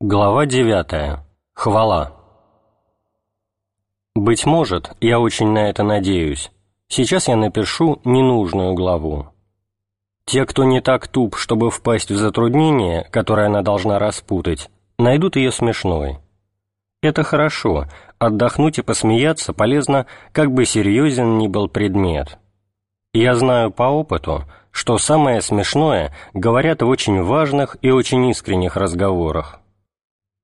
Глава 9. Хвала. Быть может, я очень на это надеюсь, сейчас я напишу ненужную главу. Те, кто не так туп, чтобы впасть в затруднение, которое она должна распутать, найдут ее смешной. Это хорошо, отдохнуть и посмеяться полезно, как бы серьезен ни был предмет. Я знаю по опыту, что самое смешное говорят в очень важных и очень искренних разговорах.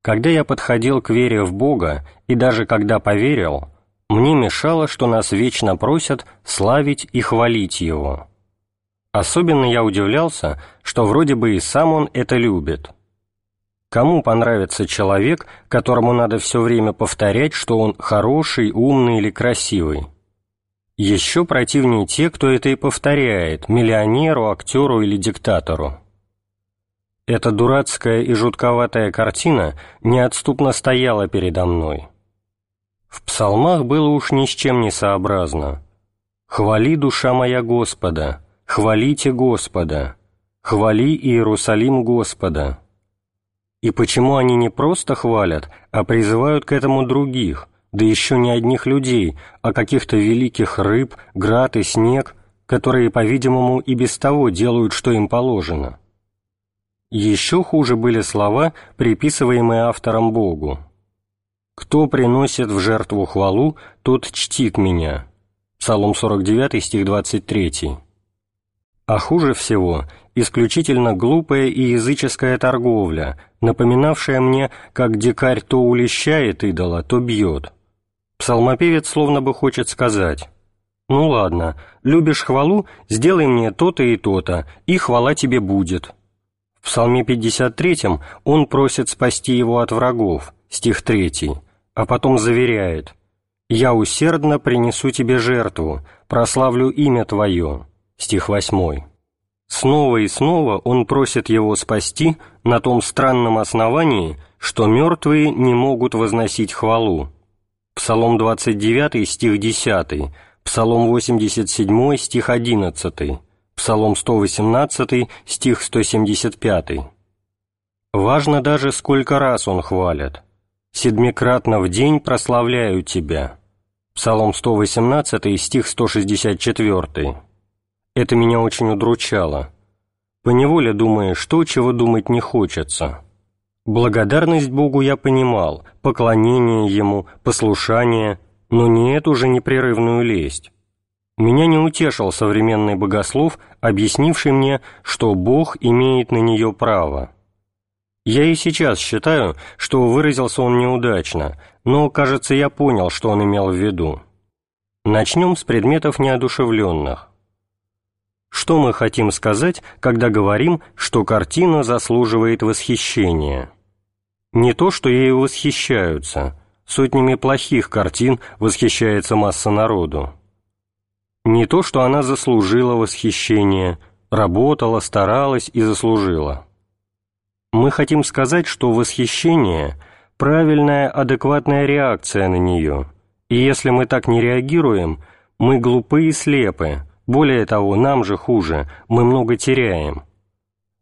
Когда я подходил к вере в Бога, и даже когда поверил, мне мешало, что нас вечно просят славить и хвалить Его. Особенно я удивлялся, что вроде бы и сам Он это любит. Кому понравится человек, которому надо все время повторять, что он хороший, умный или красивый? Еще противнее те, кто это и повторяет, миллионеру, актеру или диктатору. Эта дурацкая и жутковатая картина неотступно стояла передо мной. В псалмах было уж ни с чем не сообразно. «Хвали, душа моя Господа, хвалите Господа, хвали Иерусалим Господа». И почему они не просто хвалят, а призывают к этому других, да еще не одних людей, а каких-то великих рыб, град и снег, которые, по-видимому, и без того делают, что им положено? Еще хуже были слова, приписываемые автором Богу. «Кто приносит в жертву хвалу, тот чтит меня». Псалом 49, стих 23. А хуже всего исключительно глупая и языческая торговля, напоминавшая мне, как дикарь то улещает идола, то бьет. Псалмопевец словно бы хочет сказать, «Ну ладно, любишь хвалу, сделай мне то-то и то-то, и хвала тебе будет». В Псалме 53 он просит спасти его от врагов, стих 3, а потом заверяет «Я усердно принесу тебе жертву, прославлю имя твое», стих 8. Снова и снова он просит его спасти на том странном основании, что мертвые не могут возносить хвалу. Псалом 29, стих 10, Псалом 87, стих 11, Псалом 118, стих 175. Важно даже, сколько раз он хвалит. «Седмикратно в день прославляю тебя». Псалом 118, стих 164. Это меня очень удручало. Поневоле думаешь то, чего думать не хочется. Благодарность Богу я понимал, поклонение Ему, послушание, но не эту же непрерывную лесть. Меня не утешил современный богослов, объяснивший мне, что Бог имеет на нее право. Я и сейчас считаю, что выразился он неудачно, но, кажется, я понял, что он имел в виду. Начнем с предметов неодушевленных. Что мы хотим сказать, когда говорим, что картина заслуживает восхищения? Не то, что ею восхищаются. Сотнями плохих картин восхищается масса народу. Не то, что она заслужила восхищение, работала, старалась и заслужила. Мы хотим сказать, что восхищение – правильная, адекватная реакция на нее, и если мы так не реагируем, мы глупы и слепы, более того, нам же хуже, мы много теряем.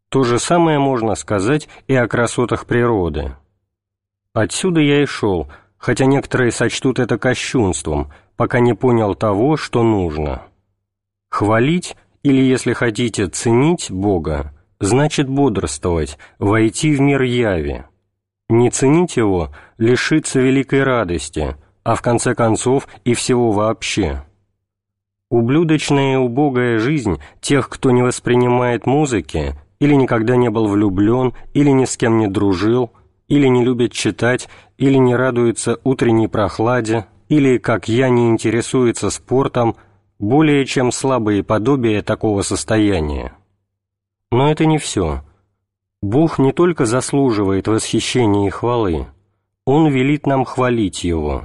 То же самое можно сказать и о красотах природы. Отсюда я и шел, хотя некоторые сочтут это кощунством – пока не понял того, что нужно. Хвалить, или, если хотите, ценить Бога, значит бодрствовать, войти в мир яви. Не ценить Его – лишиться великой радости, а в конце концов и всего вообще. Ублюдочная и убогая жизнь тех, кто не воспринимает музыки, или никогда не был влюблен, или ни с кем не дружил, или не любит читать, или не радуется утренней прохладе, или, как я, не интересуется спортом, более чем слабые подобия такого состояния. Но это не все. Бог не только заслуживает восхищения и хвалы, Он велит нам хвалить Его.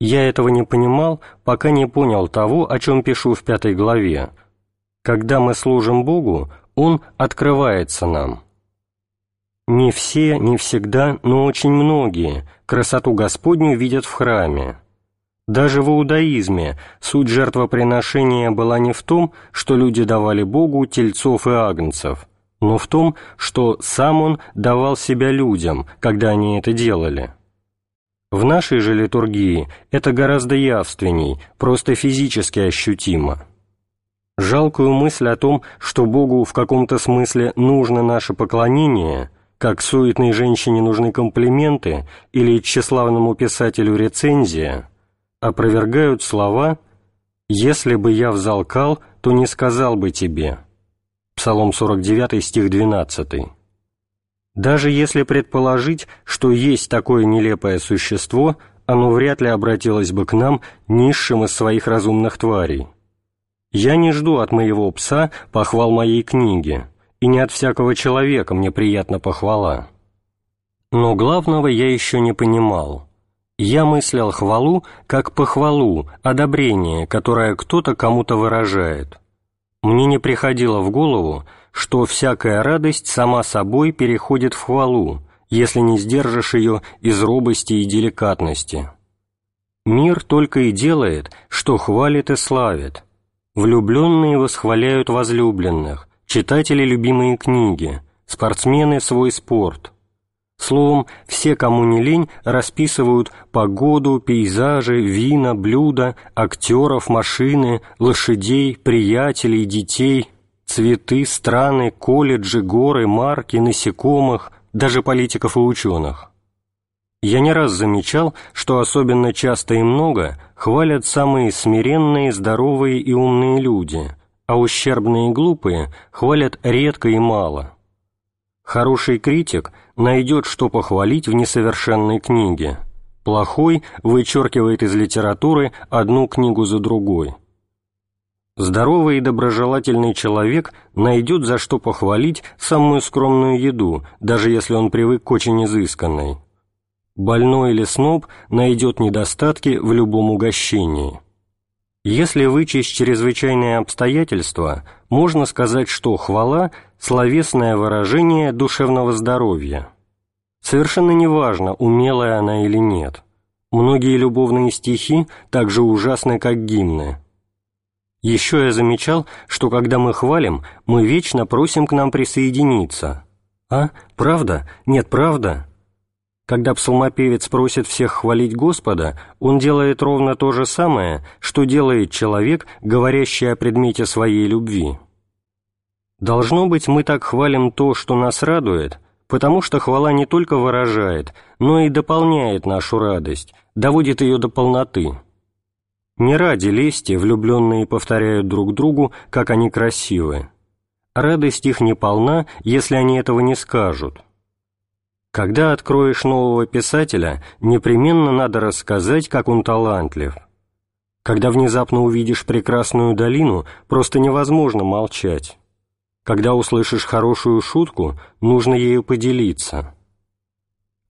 Я этого не понимал, пока не понял того, о чем пишу в пятой главе. Когда мы служим Богу, Он открывается нам – не все, не всегда, но очень многие красоту Господню видят в храме. Даже в иудаизме суть жертвоприношения была не в том, что люди давали Богу тельцов и агнцев, но в том, что сам Он давал себя людям, когда они это делали. В нашей же литургии это гораздо явственней, просто физически ощутимо. Жалкую мысль о том, что Богу в каком-то смысле нужно наше поклонение, как суетной женщине нужны комплименты или тщеславному писателю рецензия, опровергают слова «Если бы я взалкал, то не сказал бы тебе». Псалом 49, стих 12. Даже если предположить, что есть такое нелепое существо, оно вряд ли обратилось бы к нам низшим из своих разумных тварей. Я не жду от моего пса похвал моей книги, и не от всякого человека мне приятна похвала. Но главного я еще не понимал. Я мыслил хвалу как похвалу, одобрение, которое кто-то кому-то выражает. Мне не приходило в голову, что всякая радость сама собой переходит в хвалу, если не сдержишь ее из робости и деликатности. Мир только и делает, что хвалит и славит. Влюбленные восхваляют возлюбленных, читатели любимые книги, спортсмены свой спорт. Словом, все, кому не лень, расписывают погоду, пейзажи, вина, блюда, актеров, машины, лошадей, приятелей, детей – цветы, страны, колледжи, горы, марки, насекомых, даже политиков и ученых. Я не раз замечал, что особенно часто и много хвалят самые смиренные, здоровые и умные люди, а ущербные и глупые хвалят редко и мало. Хороший критик найдет, что похвалить в несовершенной книге. Плохой вычеркивает из литературы одну книгу за другой – Здоровый и доброжелательный человек найдет за что похвалить самую скромную еду, даже если он привык к очень изысканной. Больной или сноб найдет недостатки в любом угощении. Если вычесть чрезвычайные обстоятельства, можно сказать, что хвала – словесное выражение душевного здоровья. Совершенно неважно, умелая она или нет. Многие любовные стихи так же ужасны, как гимны – еще я замечал, что когда мы хвалим, мы вечно просим к нам присоединиться. А? Правда? Нет, правда? Когда псалмопевец просит всех хвалить Господа, он делает ровно то же самое, что делает человек, говорящий о предмете своей любви. Должно быть, мы так хвалим то, что нас радует, потому что хвала не только выражает, но и дополняет нашу радость, доводит ее до полноты. Не ради лести влюбленные повторяют друг другу, как они красивы. Радость их не полна, если они этого не скажут. Когда откроешь нового писателя, непременно надо рассказать, как он талантлив. Когда внезапно увидишь прекрасную долину, просто невозможно молчать. Когда услышишь хорошую шутку, нужно ею поделиться.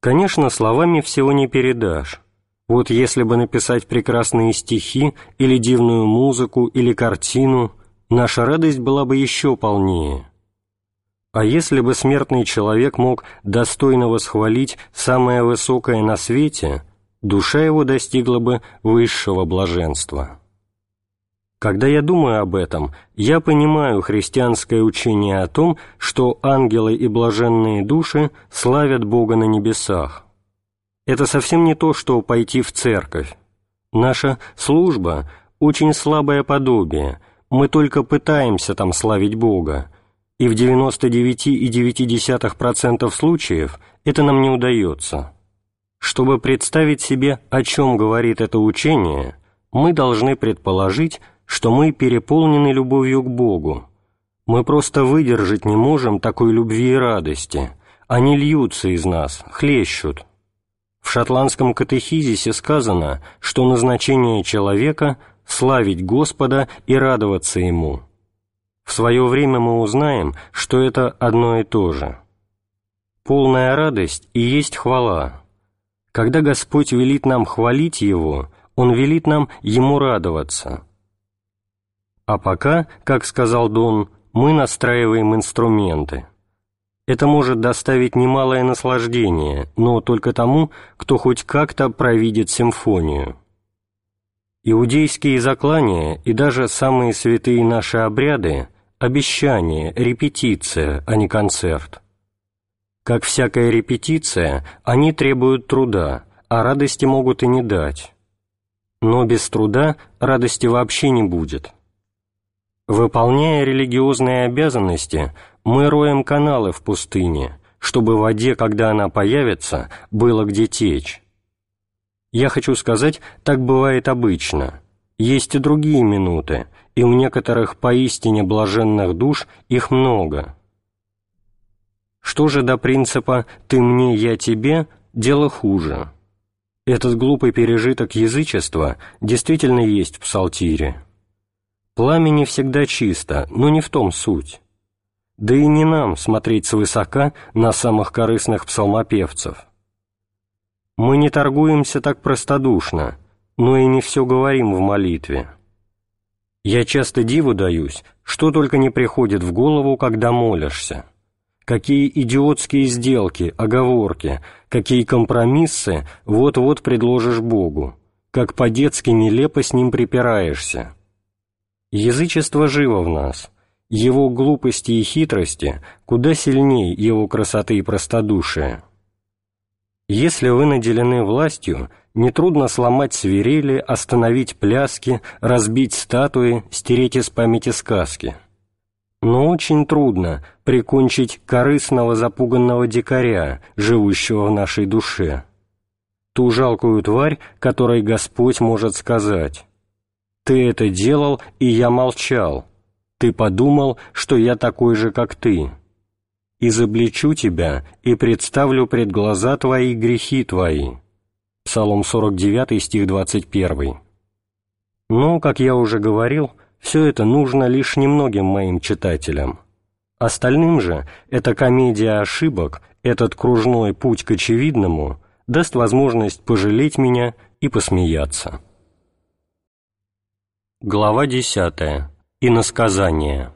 Конечно, словами всего не передашь. Вот если бы написать прекрасные стихи или дивную музыку или картину, наша радость была бы еще полнее. А если бы смертный человек мог достойно восхвалить самое высокое на свете, душа его достигла бы высшего блаженства. Когда я думаю об этом, я понимаю христианское учение о том, что ангелы и блаженные души славят Бога на небесах, это совсем не то, что пойти в церковь. Наша служба – очень слабое подобие, мы только пытаемся там славить Бога, и в 99,9% случаев это нам не удается. Чтобы представить себе, о чем говорит это учение, мы должны предположить, что мы переполнены любовью к Богу. Мы просто выдержать не можем такой любви и радости. Они льются из нас, хлещут. В шотландском катехизисе сказано, что назначение человека – славить Господа и радоваться Ему. В свое время мы узнаем, что это одно и то же. Полная радость и есть хвала. Когда Господь велит нам хвалить Его, Он велит нам Ему радоваться. А пока, как сказал Дон, мы настраиваем инструменты – это может доставить немалое наслаждение, но только тому, кто хоть как-то провидит симфонию. Иудейские заклания и даже самые святые наши обряды обещание, репетиция, а не концерт. Как всякая репетиция, они требуют труда, а радости могут и не дать. Но без труда радости вообще не будет. Выполняя религиозные обязанности, мы роем каналы в пустыне, чтобы в воде, когда она появится, было где течь. Я хочу сказать, так бывает обычно. Есть и другие минуты, и у некоторых поистине блаженных душ их много. Что же до принципа «ты мне, я тебе» – дело хуже. Этот глупый пережиток язычества действительно есть в псалтире. Пламя не всегда чисто, но не в том суть. Да и не нам смотреть свысока на самых корыстных псалмопевцев. Мы не торгуемся так простодушно, но и не все говорим в молитве. Я часто диву даюсь, что только не приходит в голову, когда молишься. Какие идиотские сделки, оговорки, какие компромиссы вот-вот предложишь Богу, как по-детски нелепо с ним припираешься. Язычество живо в нас, его глупости и хитрости куда сильнее его красоты и простодушия. Если вы наделены властью, нетрудно сломать свирели, остановить пляски, разбить статуи, стереть из памяти сказки. Но очень трудно прикончить корыстного запуганного дикаря, живущего в нашей душе. Ту жалкую тварь, которой Господь может сказать «Ты это делал, и я молчал. Ты подумал, что я такой же, как ты» изобличу тебя и представлю пред глаза твои грехи твои». Псалом 49, стих 21. Но, как я уже говорил, все это нужно лишь немногим моим читателям. Остальным же эта комедия ошибок, этот кружной путь к очевидному даст возможность пожалеть меня и посмеяться. Глава 10. Иносказание.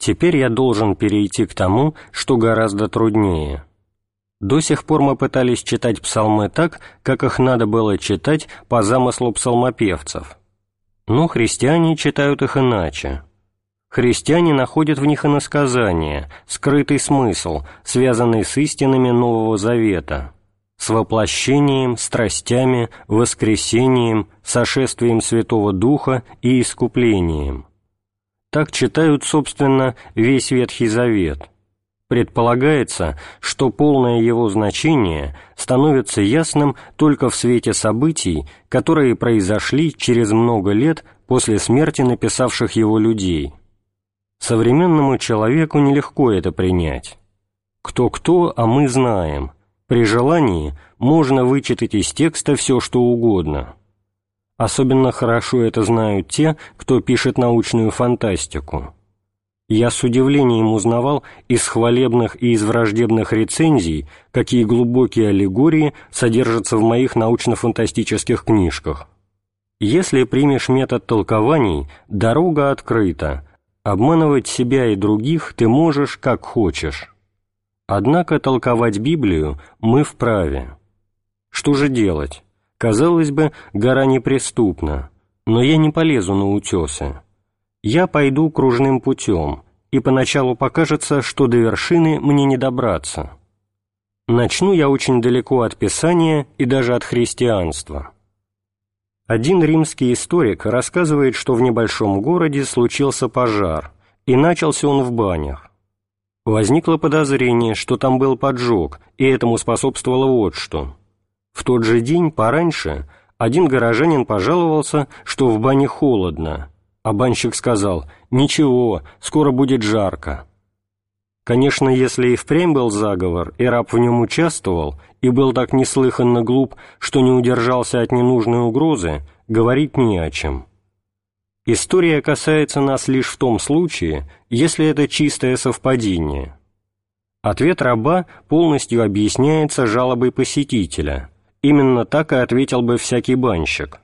Теперь я должен перейти к тому, что гораздо труднее. До сих пор мы пытались читать псалмы так, как их надо было читать по замыслу псалмопевцев. Но христиане читают их иначе. Христиане находят в них иносказание, скрытый смысл, связанный с истинами Нового Завета, с воплощением, страстями, воскресением, сошествием Святого Духа и искуплением – так читают, собственно, весь Ветхий Завет. Предполагается, что полное его значение становится ясным только в свете событий, которые произошли через много лет после смерти написавших его людей. Современному человеку нелегко это принять. Кто-кто, а мы знаем. При желании можно вычитать из текста все, что угодно – Особенно хорошо это знают те, кто пишет научную фантастику. Я с удивлением узнавал из хвалебных и из враждебных рецензий, какие глубокие аллегории содержатся в моих научно-фантастических книжках. Если примешь метод толкований, дорога открыта. Обманывать себя и других ты можешь, как хочешь. Однако толковать Библию мы вправе. Что же делать? Казалось бы, гора неприступна, но я не полезу на утесы. Я пойду кружным путем, и поначалу покажется, что до вершины мне не добраться. Начну я очень далеко от Писания и даже от христианства. Один римский историк рассказывает, что в небольшом городе случился пожар, и начался он в банях. Возникло подозрение, что там был поджог, и этому способствовало вот что – в тот же день, пораньше, один горожанин пожаловался, что в бане холодно, а банщик сказал «Ничего, скоро будет жарко». Конечно, если и впрямь был заговор, и раб в нем участвовал, и был так неслыханно глуп, что не удержался от ненужной угрозы, говорить не о чем. История касается нас лишь в том случае, если это чистое совпадение. Ответ раба полностью объясняется жалобой посетителя – Именно так и ответил бы всякий банщик.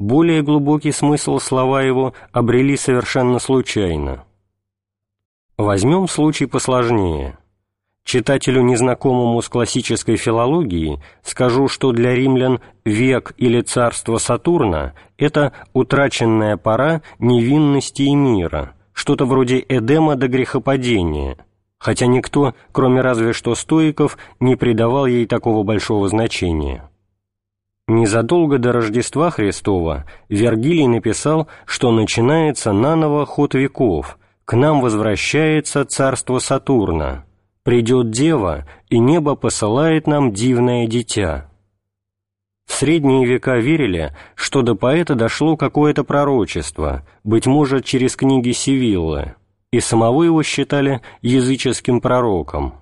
Более глубокий смысл слова его обрели совершенно случайно. Возьмем случай посложнее. Читателю, незнакомому с классической филологией, скажу, что для римлян век или царство Сатурна – это утраченная пора невинности и мира, что-то вроде Эдема до грехопадения, хотя никто, кроме разве что стоиков, не придавал ей такого большого значения. Незадолго до Рождества Христова Вергилий написал, что начинается наново ход веков, к нам возвращается царство Сатурна – придет дева, и небо посылает нам дивное дитя. В средние века верили, что до поэта дошло какое-то пророчество, быть может, через книги Сивиллы, и самого его считали языческим пророком.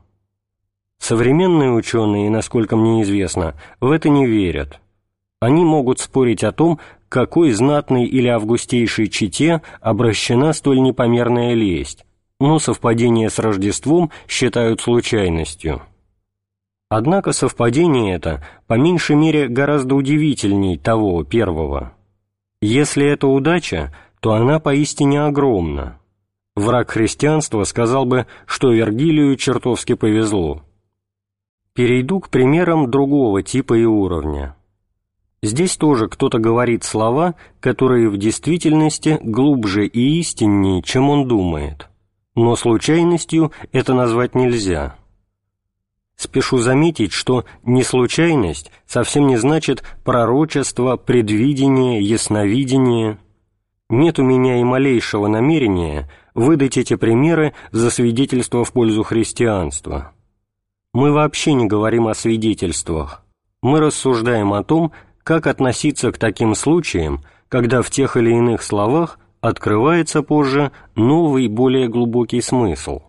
Современные ученые, насколько мне известно, в это не верят. Они могут спорить о том, какой знатной или августейшей чете обращена столь непомерная лесть, но совпадение с Рождеством считают случайностью. Однако совпадение это, по меньшей мере, гораздо удивительней того первого. Если это удача, то она поистине огромна. Враг христианства сказал бы, что Вергилию чертовски повезло. Перейду к примерам другого типа и уровня. Здесь тоже кто-то говорит слова, которые в действительности глубже и истиннее, чем он думает но случайностью это назвать нельзя. Спешу заметить, что неслучайность совсем не значит пророчество, предвидение, ясновидение. Нет у меня и малейшего намерения выдать эти примеры за свидетельство в пользу христианства. Мы вообще не говорим о свидетельствах. Мы рассуждаем о том, как относиться к таким случаям, когда в тех или иных словах открывается позже новый, более глубокий смысл.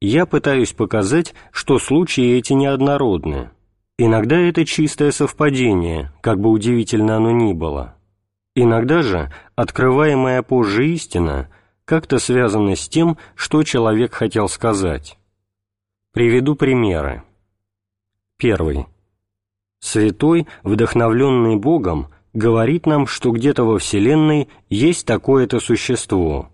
Я пытаюсь показать, что случаи эти неоднородны. Иногда это чистое совпадение, как бы удивительно оно ни было. Иногда же открываемая позже истина как-то связана с тем, что человек хотел сказать. Приведу примеры. Первый. Святой, вдохновленный Богом, говорит нам, что где-то во Вселенной есть такое-то существо.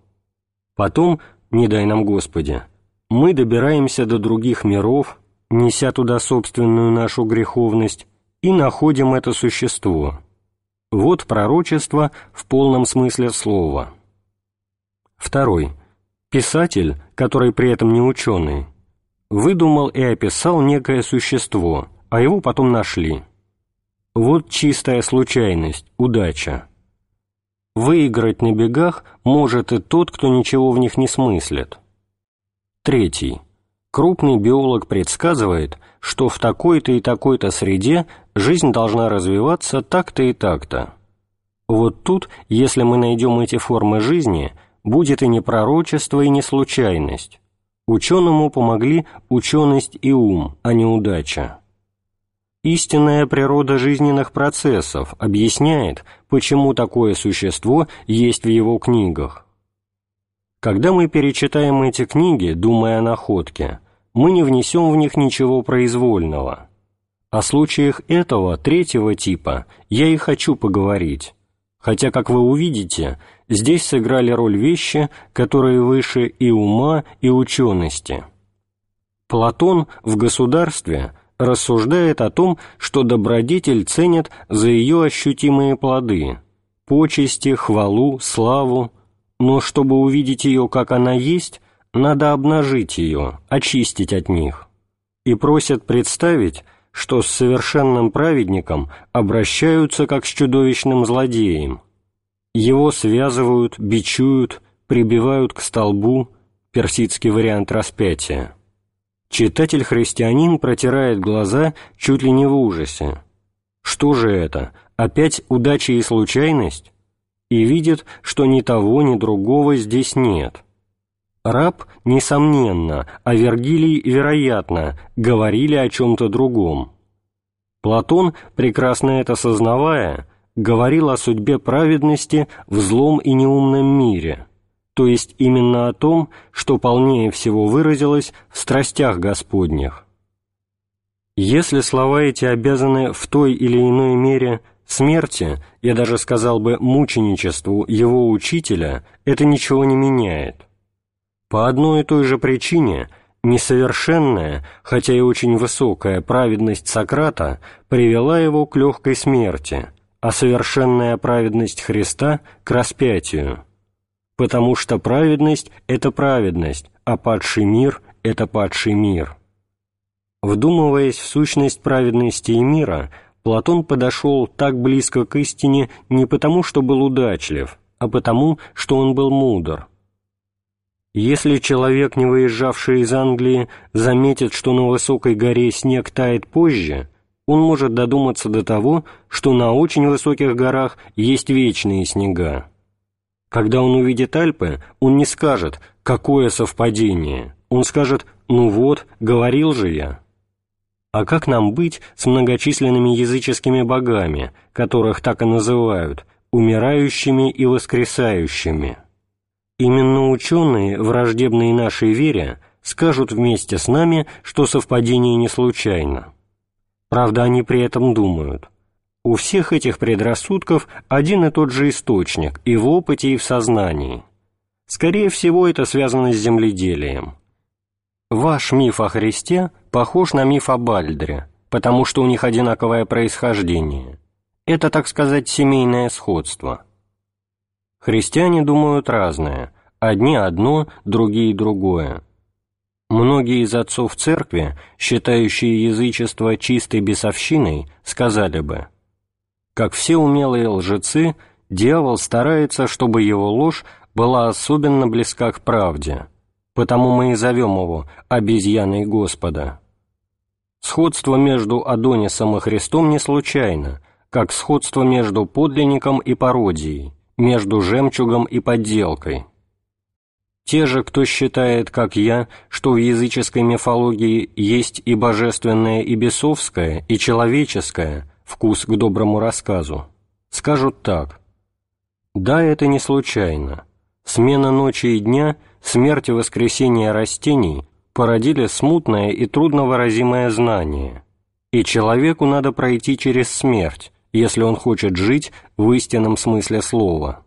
Потом, не дай нам Господи, мы добираемся до других миров, неся туда собственную нашу греховность, и находим это существо. Вот пророчество в полном смысле слова. Второй. Писатель, который при этом не ученый, выдумал и описал некое существо, а его потом нашли. Вот чистая случайность, удача. Выиграть на бегах может и тот, кто ничего в них не смыслит. Третий. Крупный биолог предсказывает, что в такой-то и такой-то среде жизнь должна развиваться так-то и так-то. Вот тут, если мы найдем эти формы жизни, будет и не пророчество, и не случайность. Ученому помогли ученость и ум, а не удача. Истинная природа жизненных процессов объясняет, почему такое существо есть в его книгах. Когда мы перечитаем эти книги, думая о находке, мы не внесем в них ничего произвольного. О случаях этого, третьего типа, я и хочу поговорить, хотя, как вы увидите, здесь сыграли роль вещи, которые выше и ума, и учености. Платон в «Государстве» рассуждает о том, что добродетель ценят за ее ощутимые плоды – почести, хвалу, славу, но чтобы увидеть ее, как она есть, надо обнажить ее, очистить от них. И просят представить, что с совершенным праведником обращаются как с чудовищным злодеем. Его связывают, бичуют, прибивают к столбу, персидский вариант распятия. Читатель-христианин протирает глаза чуть ли не в ужасе. Что же это? Опять удача и случайность? И видит, что ни того, ни другого здесь нет. Раб, несомненно, а Вергилий, вероятно, говорили о чем-то другом. Платон, прекрасно это сознавая, говорил о судьбе праведности в злом и неумном мире – то есть именно о том, что полнее всего выразилось в страстях Господних. Если слова эти обязаны в той или иной мере смерти, я даже сказал бы мученичеству его учителя, это ничего не меняет. По одной и той же причине несовершенная, хотя и очень высокая праведность Сократа привела его к легкой смерти, а совершенная праведность Христа – к распятию. Потому что праведность – это праведность, а падший мир – это падший мир. Вдумываясь в сущность праведности и мира, Платон подошел так близко к истине не потому, что был удачлив, а потому, что он был мудр. Если человек, не выезжавший из Англии, заметит, что на высокой горе снег тает позже, он может додуматься до того, что на очень высоких горах есть вечные снега. Когда он увидит Альпы, он не скажет «какое совпадение», он скажет «ну вот, говорил же я». А как нам быть с многочисленными языческими богами, которых так и называют, умирающими и воскресающими? Именно ученые, враждебные нашей вере, скажут вместе с нами, что совпадение не случайно. Правда, они при этом думают. У всех этих предрассудков один и тот же источник и в опыте, и в сознании. Скорее всего, это связано с земледелием. Ваш миф о Христе похож на миф о Бальдре, потому что у них одинаковое происхождение. Это, так сказать, семейное сходство. Христиане думают разное, одни одно, другие другое. Многие из отцов церкви, считающие язычество чистой бесовщиной, сказали бы, как все умелые лжецы, дьявол старается, чтобы его ложь была особенно близка к правде – потому мы и зовем его «обезьяной Господа». Сходство между Адонисом и Христом не случайно, как сходство между подлинником и пародией, между жемчугом и подделкой. Те же, кто считает, как я, что в языческой мифологии есть и божественное, и бесовское, и человеческое, вкус к доброму рассказу, скажут так. Да, это не случайно. Смена ночи и дня – смерть и воскресение растений породили смутное и трудновыразимое знание, и человеку надо пройти через смерть, если он хочет жить в истинном смысле слова.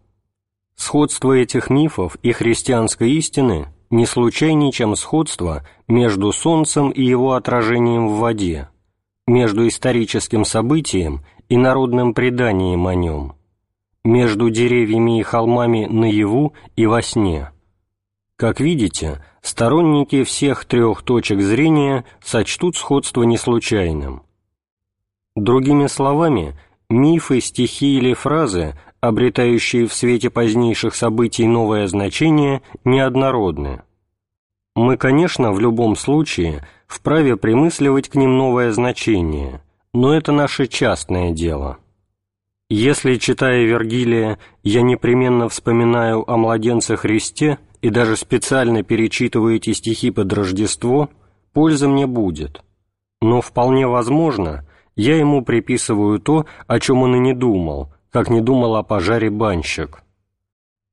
Сходство этих мифов и христианской истины не случайнее, чем сходство между Солнцем и его отражением в воде, между историческим событием и народным преданием о нем, между деревьями и холмами наяву и во сне. Как видите, сторонники всех трех точек зрения сочтут сходство неслучайным. Другими словами, мифы, стихи или фразы, обретающие в свете позднейших событий новое значение, неоднородны. Мы, конечно, в любом случае вправе примысливать к ним новое значение, но это наше частное дело. Если, читая Вергилия, я непременно вспоминаю о младенце Христе – и даже специально перечитываю эти стихи под Рождество, пользы мне будет. Но вполне возможно, я ему приписываю то, о чем он и не думал, как не думал о пожаре банщик.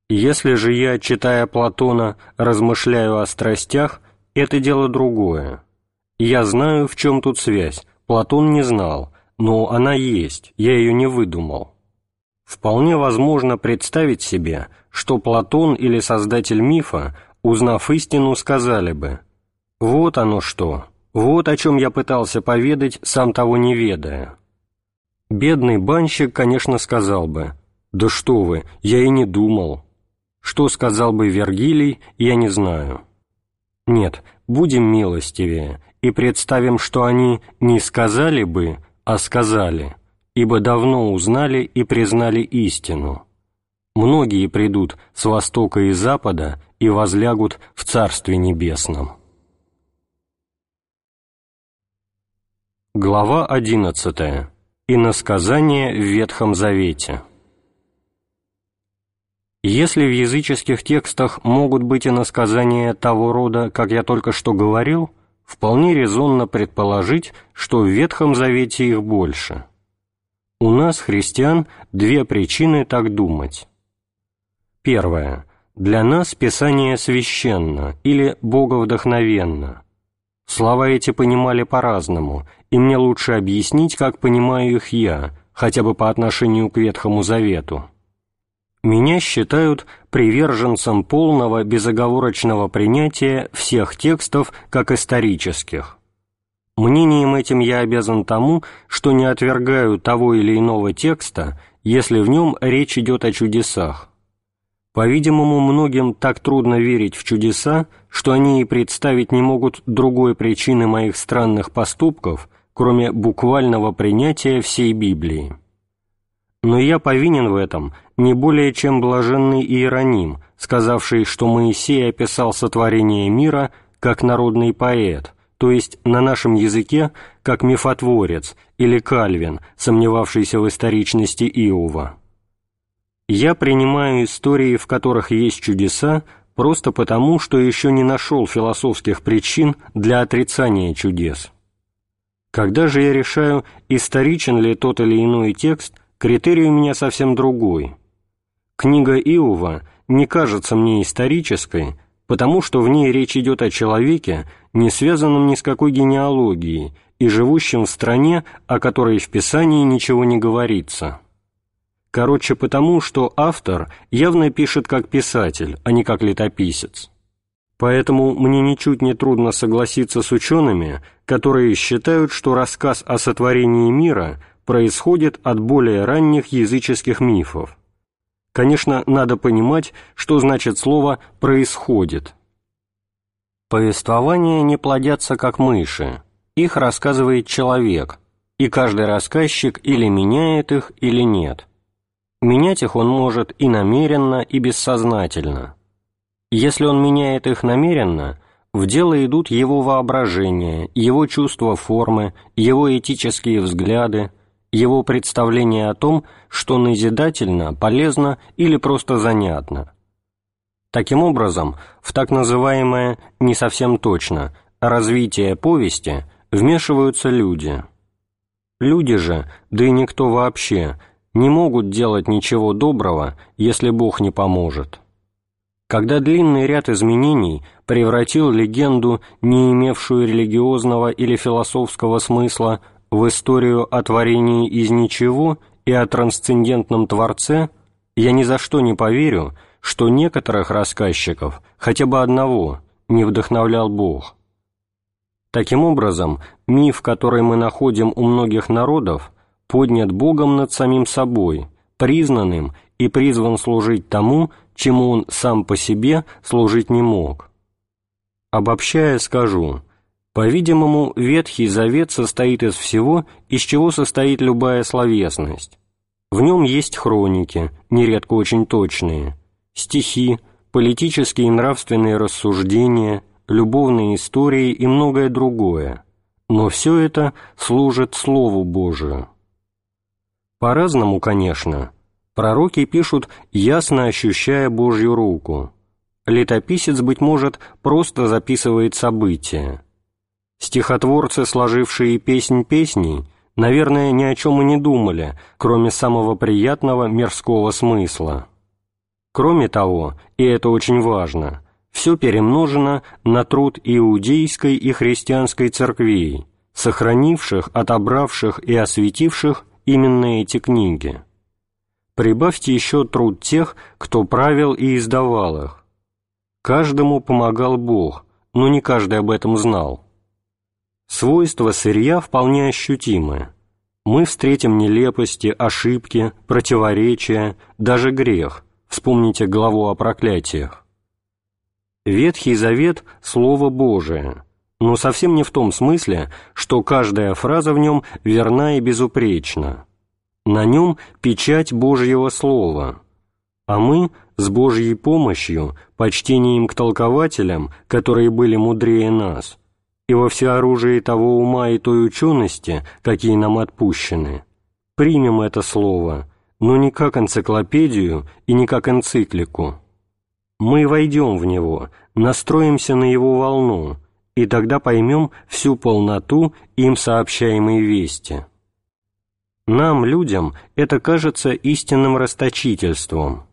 Если же я, читая Платона, размышляю о страстях, это дело другое. Я знаю, в чем тут связь, Платон не знал, но она есть, я ее не выдумал. Вполне возможно представить себе, что Платон или создатель мифа, узнав истину, сказали бы «Вот оно что, вот о чем я пытался поведать, сам того не ведая». Бедный банщик, конечно, сказал бы «Да что вы, я и не думал». Что сказал бы Вергилий, я не знаю. Нет, будем милостивее и представим, что они не сказали бы, а сказали – ибо давно узнали и признали истину. Многие придут с востока и запада и возлягут в Царстве Небесном. Глава 11. Иносказание в Ветхом Завете. Если в языческих текстах могут быть иносказания того рода, как я только что говорил, вполне резонно предположить, что в Ветхом Завете их больше – у нас, христиан, две причины так думать. Первое. Для нас Писание священно или боговдохновенно. Слова эти понимали по-разному, и мне лучше объяснить, как понимаю их я, хотя бы по отношению к Ветхому Завету. Меня считают приверженцем полного безоговорочного принятия всех текстов как исторических. Мнением этим я обязан тому, что не отвергаю того или иного текста, если в нем речь идет о чудесах. По-видимому, многим так трудно верить в чудеса, что они и представить не могут другой причины моих странных поступков, кроме буквального принятия всей Библии. Но я повинен в этом не более чем блаженный Иероним, сказавший, что Моисей описал сотворение мира как народный поэт, то есть на нашем языке как мифотворец или Кальвин, сомневавшийся в историчности Иова. Я принимаю истории, в которых есть чудеса, просто потому, что еще не нашел философских причин для отрицания чудес. Когда же я решаю, историчен ли тот или иной текст, критерий у меня совсем другой. Книга Иова не кажется мне исторической, потому что в ней речь идет о человеке, не связанном ни с какой генеалогией и живущем в стране, о которой в Писании ничего не говорится. Короче, потому что автор явно пишет как писатель, а не как летописец. Поэтому мне ничуть не трудно согласиться с учеными, которые считают, что рассказ о сотворении мира происходит от более ранних языческих мифов. Конечно, надо понимать, что значит слово «происходит». Повествования не плодятся как мыши, их рассказывает человек, и каждый рассказчик или меняет их, или нет. Менять их он может и намеренно, и бессознательно. Если он меняет их намеренно, в дело идут его воображение, его чувство формы, его этические взгляды, его представление о том, что назидательно, полезно или просто занятно. Таким образом, в так называемое «не совсем точно» развитие повести вмешиваются люди. Люди же, да и никто вообще, не могут делать ничего доброго, если Бог не поможет когда длинный ряд изменений превратил легенду, не имевшую религиозного или философского смысла, в историю о творении из ничего и о трансцендентном Творце, я ни за что не поверю, что некоторых рассказчиков, хотя бы одного, не вдохновлял Бог. Таким образом, миф, который мы находим у многих народов, поднят Богом над самим собой, признанным и призван служить тому, чему он сам по себе служить не мог. Обобщая, скажу, по-видимому, Ветхий Завет состоит из всего, из чего состоит любая словесность. В нем есть хроники, нередко очень точные, стихи, политические и нравственные рассуждения, любовные истории и многое другое, но все это служит Слову Божию. По-разному, конечно, Пророки пишут, ясно ощущая Божью руку. Летописец, быть может, просто записывает события. Стихотворцы, сложившие песнь песней, наверное, ни о чем и не думали, кроме самого приятного мирского смысла. Кроме того, и это очень важно, все перемножено на труд иудейской и христианской церквей, сохранивших, отобравших и осветивших именно эти книги. Прибавьте еще труд тех, кто правил и издавал их. Каждому помогал Бог, но не каждый об этом знал. Свойства сырья вполне ощутимы. Мы встретим нелепости, ошибки, противоречия, даже грех. Вспомните главу о проклятиях. Ветхий Завет – Слово Божие, но совсем не в том смысле, что каждая фраза в нем верна и безупречна. На нем печать Божьего Слова, а мы с Божьей помощью, почтением к толкователям, которые были мудрее нас, и во всеоружии того ума и той учености, какие нам отпущены, примем это Слово, но не как энциклопедию и не как энциклику. Мы войдем в него, настроимся на его волну, и тогда поймем всю полноту им сообщаемой вести. Нам, людям, это кажется истинным расточительством.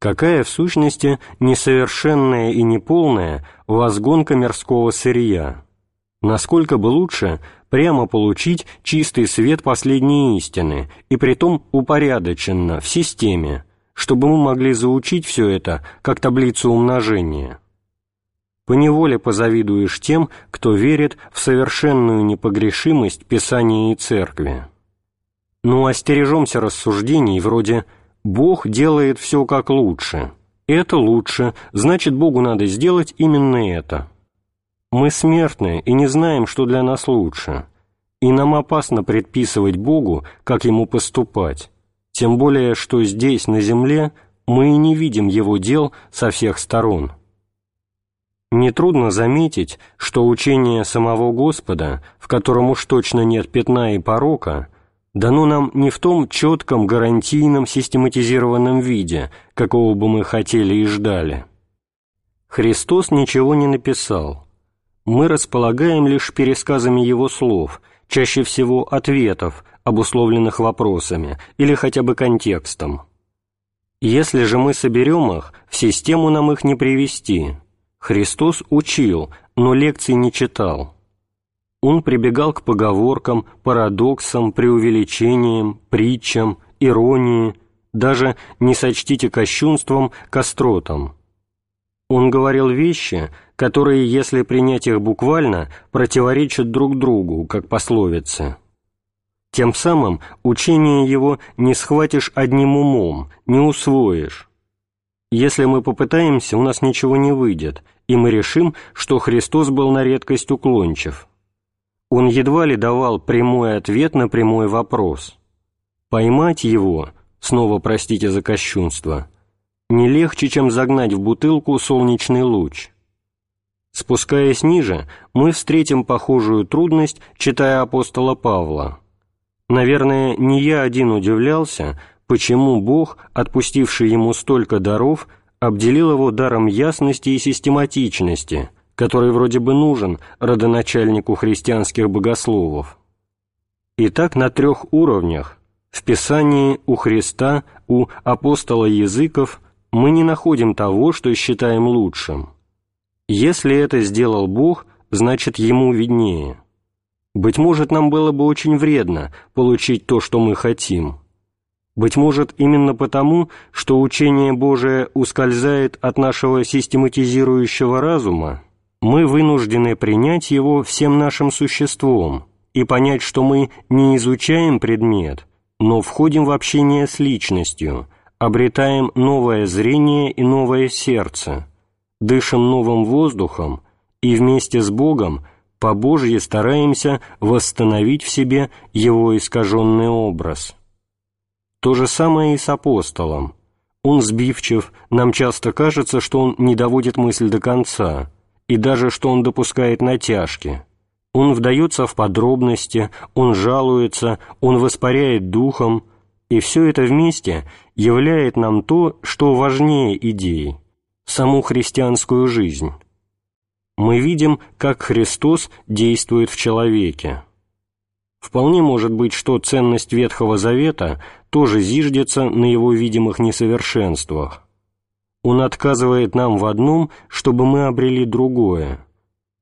Какая, в сущности, несовершенная и неполная возгонка мирского сырья? Насколько бы лучше прямо получить чистый свет последней истины, и притом упорядоченно, в системе, чтобы мы могли заучить все это, как таблицу умножения. Поневоле позавидуешь тем, кто верит в совершенную непогрешимость Писания и Церкви. Ну, остережемся рассуждений вроде «Бог делает все как лучше», «это лучше», значит, Богу надо сделать именно это. Мы смертны и не знаем, что для нас лучше, и нам опасно предписывать Богу, как Ему поступать, тем более, что здесь, на земле, мы и не видим Его дел со всех сторон. Нетрудно заметить, что учение самого Господа, в котором уж точно нет пятна и порока, дано нам не в том четком, гарантийном, систематизированном виде, какого бы мы хотели и ждали. Христос ничего не написал. Мы располагаем лишь пересказами Его слов, чаще всего ответов, обусловленных вопросами или хотя бы контекстом. Если же мы соберем их, в систему нам их не привести – Христос учил, но лекций не читал. Он прибегал к поговоркам, парадоксам, преувеличениям, притчам, иронии, даже, не сочтите кощунством, к остротам. Он говорил вещи, которые, если принять их буквально, противоречат друг другу, как пословицы. Тем самым учение его не схватишь одним умом, не усвоишь. Если мы попытаемся, у нас ничего не выйдет, и мы решим, что Христос был на редкость уклончив. Он едва ли давал прямой ответ на прямой вопрос. Поймать его, снова простите за кощунство, не легче, чем загнать в бутылку солнечный луч. Спускаясь ниже, мы встретим похожую трудность, читая апостола Павла. Наверное, не я один удивлялся, почему Бог, отпустивший ему столько даров, обделил его даром ясности и систематичности, который вроде бы нужен родоначальнику христианских богословов. И так на трех уровнях – в Писании, у Христа, у апостола языков – мы не находим того, что считаем лучшим. Если это сделал Бог, значит, Ему виднее. Быть может, нам было бы очень вредно получить то, что мы хотим – быть может, именно потому, что учение Божие ускользает от нашего систематизирующего разума, мы вынуждены принять его всем нашим существом и понять, что мы не изучаем предмет, но входим в общение с личностью, обретаем новое зрение и новое сердце, дышим новым воздухом и вместе с Богом по Божье стараемся восстановить в себе его искаженный образ. То же самое и с апостолом. Он сбивчив, нам часто кажется, что он не доводит мысль до конца, и даже что он допускает натяжки. Он вдается в подробности, он жалуется, он воспаряет духом, и все это вместе являет нам то, что важнее идеи – саму христианскую жизнь. Мы видим, как Христос действует в человеке. Вполне может быть, что ценность Ветхого Завета тоже зиждется на его видимых несовершенствах. Он отказывает нам в одном, чтобы мы обрели другое.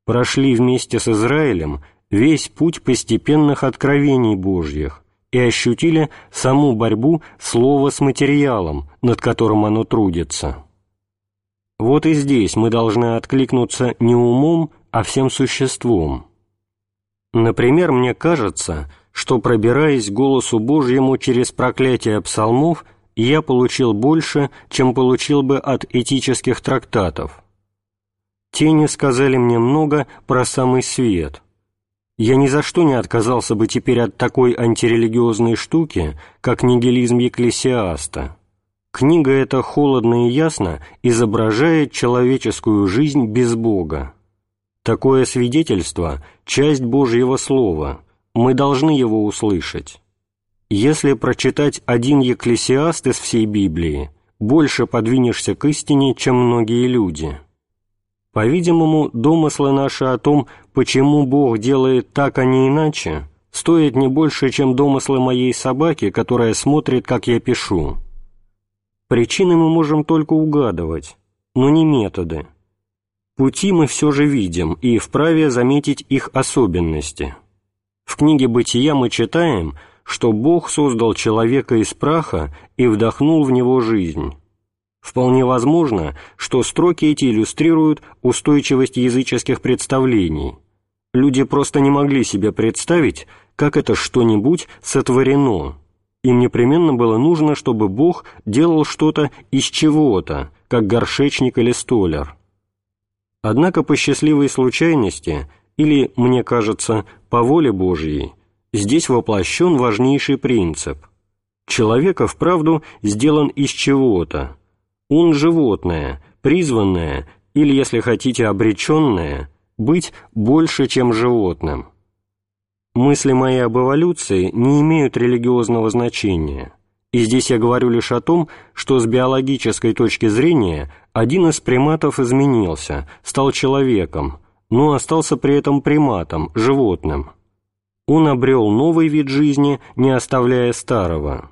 Прошли вместе с Израилем весь путь постепенных откровений Божьих и ощутили саму борьбу слова с материалом, над которым оно трудится. Вот и здесь мы должны откликнуться не умом, а всем существом. Например, мне кажется, что, пробираясь голосу Божьему через проклятие псалмов, я получил больше, чем получил бы от этических трактатов. Тени сказали мне много про самый свет. Я ни за что не отказался бы теперь от такой антирелигиозной штуки, как нигилизм Екклесиаста. Книга эта холодно и ясно изображает человеческую жизнь без Бога. Такое свидетельство – часть Божьего Слова, мы должны его услышать. Если прочитать один екклесиаст из всей Библии, больше подвинешься к истине, чем многие люди. По-видимому, домыслы наши о том, почему Бог делает так, а не иначе, стоят не больше, чем домыслы моей собаки, которая смотрит, как я пишу. Причины мы можем только угадывать, но не методы. Пути мы все же видим и вправе заметить их особенности. В книге «Бытия» мы читаем, что Бог создал человека из праха и вдохнул в него жизнь. Вполне возможно, что строки эти иллюстрируют устойчивость языческих представлений. Люди просто не могли себе представить, как это что-нибудь сотворено. Им непременно было нужно, чтобы Бог делал что-то из чего-то, как горшечник или столяр. Однако по счастливой случайности, или, мне кажется, по воле Божьей, здесь воплощен важнейший принцип. Человека, вправду, сделан из чего-то. Он животное, призванное, или, если хотите, обреченное, быть больше, чем животным. Мысли мои об эволюции не имеют религиозного значения, и здесь я говорю лишь о том, что с биологической точки зрения один из приматов изменился, стал человеком, но остался при этом приматом, животным. Он обрел новый вид жизни, не оставляя старого.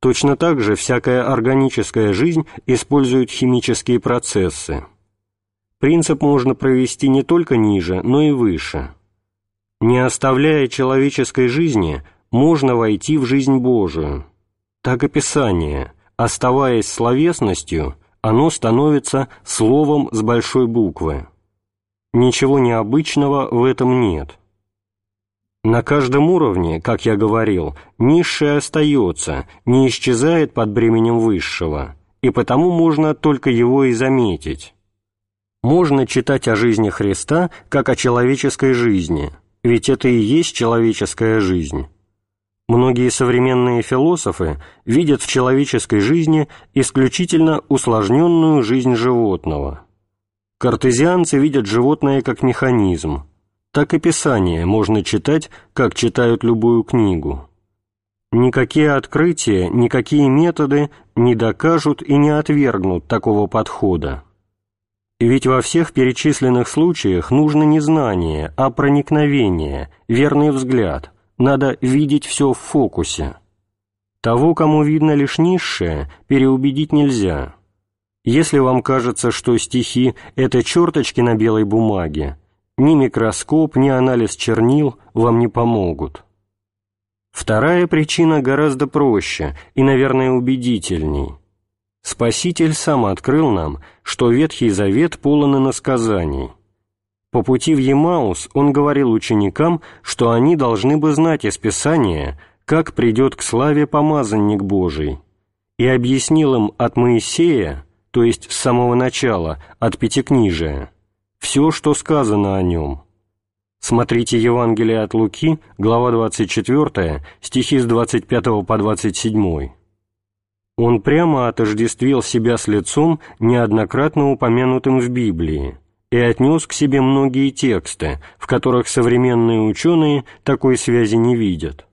Точно так же всякая органическая жизнь использует химические процессы. Принцип можно провести не только ниже, но и выше – не оставляя человеческой жизни, можно войти в жизнь Божию. Так и Писание, оставаясь словесностью, оно становится словом с большой буквы. Ничего необычного в этом нет. На каждом уровне, как я говорил, низшее остается, не исчезает под бременем высшего, и потому можно только его и заметить. Можно читать о жизни Христа как о человеческой жизни – ведь это и есть человеческая жизнь. Многие современные философы видят в человеческой жизни исключительно усложненную жизнь животного. Картезианцы видят животное как механизм. Так и Писание можно читать, как читают любую книгу. Никакие открытия, никакие методы не докажут и не отвергнут такого подхода. Ведь во всех перечисленных случаях нужно не знание, а проникновение, верный взгляд. Надо видеть все в фокусе. Того, кому видно лишь низшее, переубедить нельзя. Если вам кажется, что стихи — это черточки на белой бумаге, ни микроскоп, ни анализ чернил вам не помогут. Вторая причина гораздо проще и, наверное, убедительней — Спаситель сам открыл нам, что Ветхий Завет полон иносказаний. По пути в Емаус он говорил ученикам, что они должны бы знать из Писания, как придет к славе помазанник Божий, и объяснил им от Моисея, то есть с самого начала, от Пятикнижия, все, что сказано о нем. Смотрите Евангелие от Луки, глава 24, стихи с 25 по 27. Он прямо отождествил себя с лицом, неоднократно упомянутым в Библии, и отнес к себе многие тексты, в которых современные ученые такой связи не видят.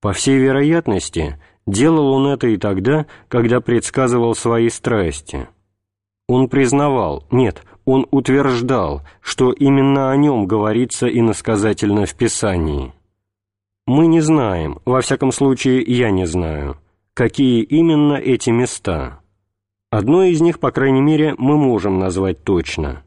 По всей вероятности, делал он это и тогда, когда предсказывал свои страсти. Он признавал, нет, он утверждал, что именно о нем говорится иносказательно в Писании. Мы не знаем, во всяком случае я не знаю, какие именно эти места. Одно из них, по крайней мере, мы можем назвать точно.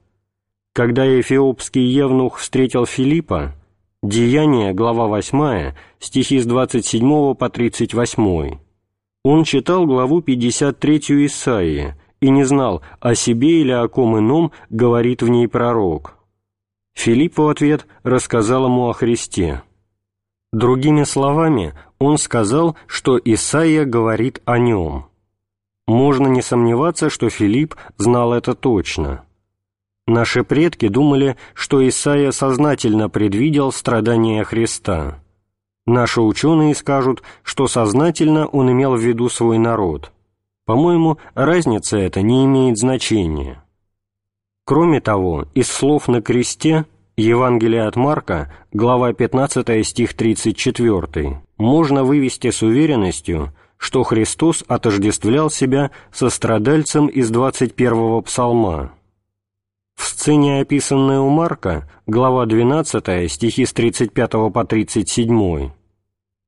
Когда эфиопский евнух встретил Филиппа, Деяние, глава 8, стихи с 27 по 38, он читал главу 53 Исаии и не знал, о себе или о ком ином говорит в ней пророк. Филипп в ответ рассказал ему о Христе. Другими словами, он сказал, что Исаия говорит о нем. Можно не сомневаться, что Филипп знал это точно. Наши предки думали, что Исаия сознательно предвидел страдания Христа. Наши ученые скажут, что сознательно он имел в виду свой народ. По-моему, разница эта не имеет значения. Кроме того, из слов на кресте Евангелие от Марка, глава 15, стих 34, можно вывести с уверенностью, что Христос отождествлял себя со страдальцем из 21-го псалма. В сцене, описанной у Марка, глава 12, стихи с 35 по 37,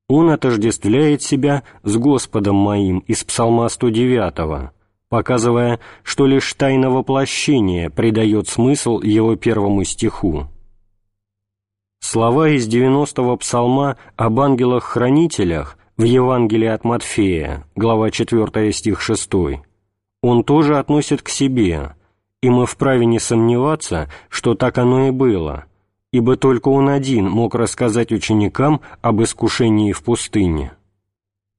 он отождествляет себя с Господом моим из псалма 109, показывая, что лишь тайна воплощения придает смысл его первому стиху. слова из 90-го псалма об ангелах-хранителях в Евангелии от Матфея, глава 4 стих 6, он тоже относит к себе, и мы вправе не сомневаться, что так оно и было, ибо только он один мог рассказать ученикам об искушении в пустыне.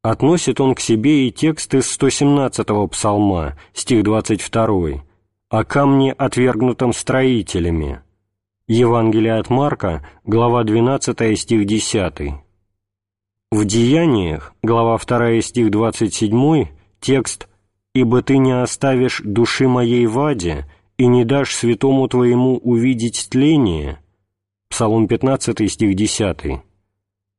Относит он к себе и текст из 117-го псалма, стих 22, о камне, отвергнутом строителями. Евангелие от Марка, глава 12, стих 10. В Деяниях, глава 2, стих 27, текст «Ибо ты не оставишь души моей в аде и не дашь святому твоему увидеть тление» Псалом 15, стих 10,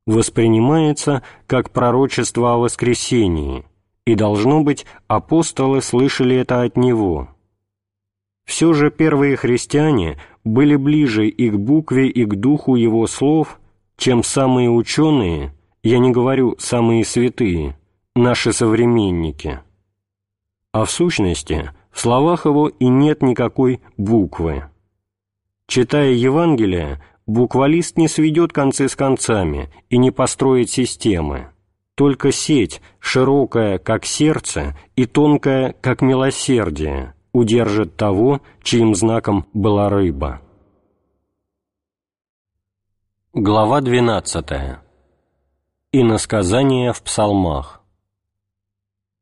воспринимается как пророчество о воскресении, и, должно быть, апостолы слышали это от него. Все же первые христиане были ближе и к букве, и к духу его слов, чем самые ученые – я не говорю «самые святые», наши современники. А в сущности, в словах его и нет никакой буквы. Читая Евангелие, буквалист не сведет концы с концами и не построит системы. Только сеть, широкая, как сердце, и тонкая, как милосердие, удержит того, чьим знаком была рыба. Глава двенадцатая и насказания в псалмах.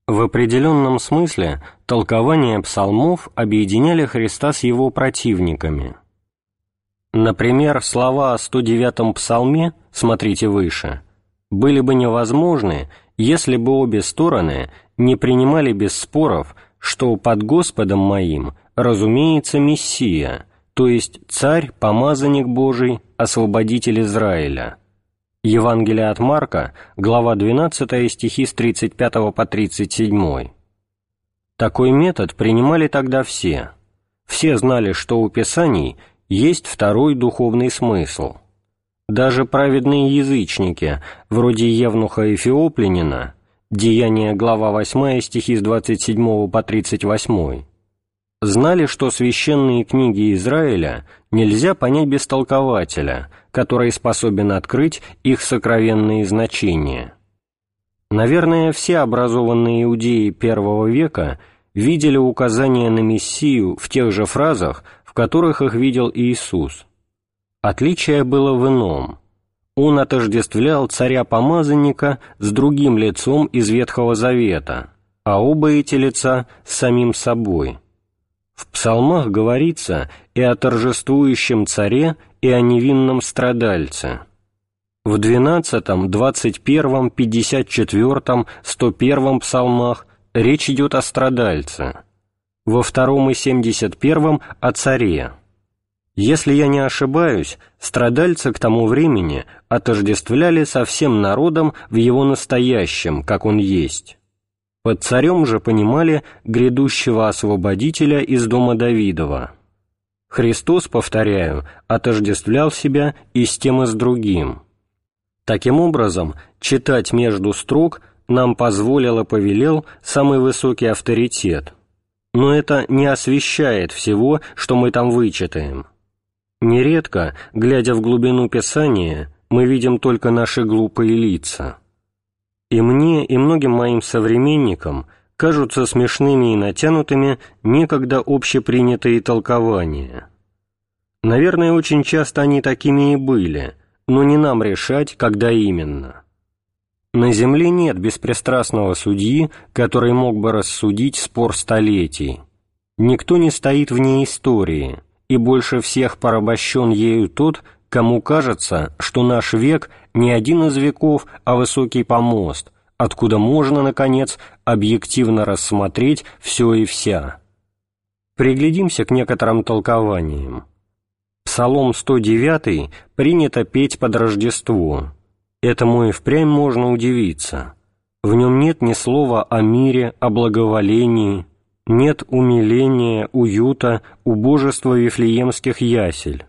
В определенном смысле толкование псалмов объединяли Христа с его противниками. Например, слова о 109-м псалме, смотрите выше, были бы невозможны, если бы обе стороны не принимали без споров, что под Господом моим разумеется Мессия, то есть Царь, Помазанник Божий, Освободитель Израиля – Евангелие от Марка, глава 12, стихи с 35 по 37. Такой метод принимали тогда все. Все знали, что у Писаний есть второй духовный смысл. Даже праведные язычники, вроде Евнуха Эфиоплянина, Деяние, глава 8, стихи с 27 по 38, знали, что священные книги Израиля нельзя понять без толкователя, который способен открыть их сокровенные значения. Наверное, все образованные иудеи первого века видели указания на Мессию в тех же фразах, в которых их видел Иисус. Отличие было в ином. Он отождествлял царя-помазанника с другим лицом из Ветхого Завета, а оба эти лица с самим собой – в псалмах говорится и о торжествующем царе, и о невинном страдальце. В 12, 21, 54, 101 псалмах речь идет о страдальце, во втором и 71 – о царе. Если я не ошибаюсь, страдальца к тому времени отождествляли со всем народом в его настоящем, как он есть. Под царем же понимали грядущего освободителя из дома Давидова. Христос, повторяю, отождествлял себя и с тем, и с другим. Таким образом, читать между строк нам позволил и повелел самый высокий авторитет. Но это не освещает всего, что мы там вычитаем. Нередко, глядя в глубину Писания, мы видим только наши глупые лица. И мне, и многим моим современникам кажутся смешными и натянутыми некогда общепринятые толкования. Наверное, очень часто они такими и были, но не нам решать, когда именно. На земле нет беспристрастного судьи, который мог бы рассудить спор столетий. Никто не стоит вне истории, и больше всех порабощен ею тот, кому кажется, что наш век не один из веков, а высокий помост, откуда можно, наконец, объективно рассмотреть все и вся. Приглядимся к некоторым толкованиям. Псалом 109 принято петь под Рождество. Этому и впрямь можно удивиться. В нем нет ни слова о мире, о благоволении, нет умиления, уюта, убожества вифлеемских ясель.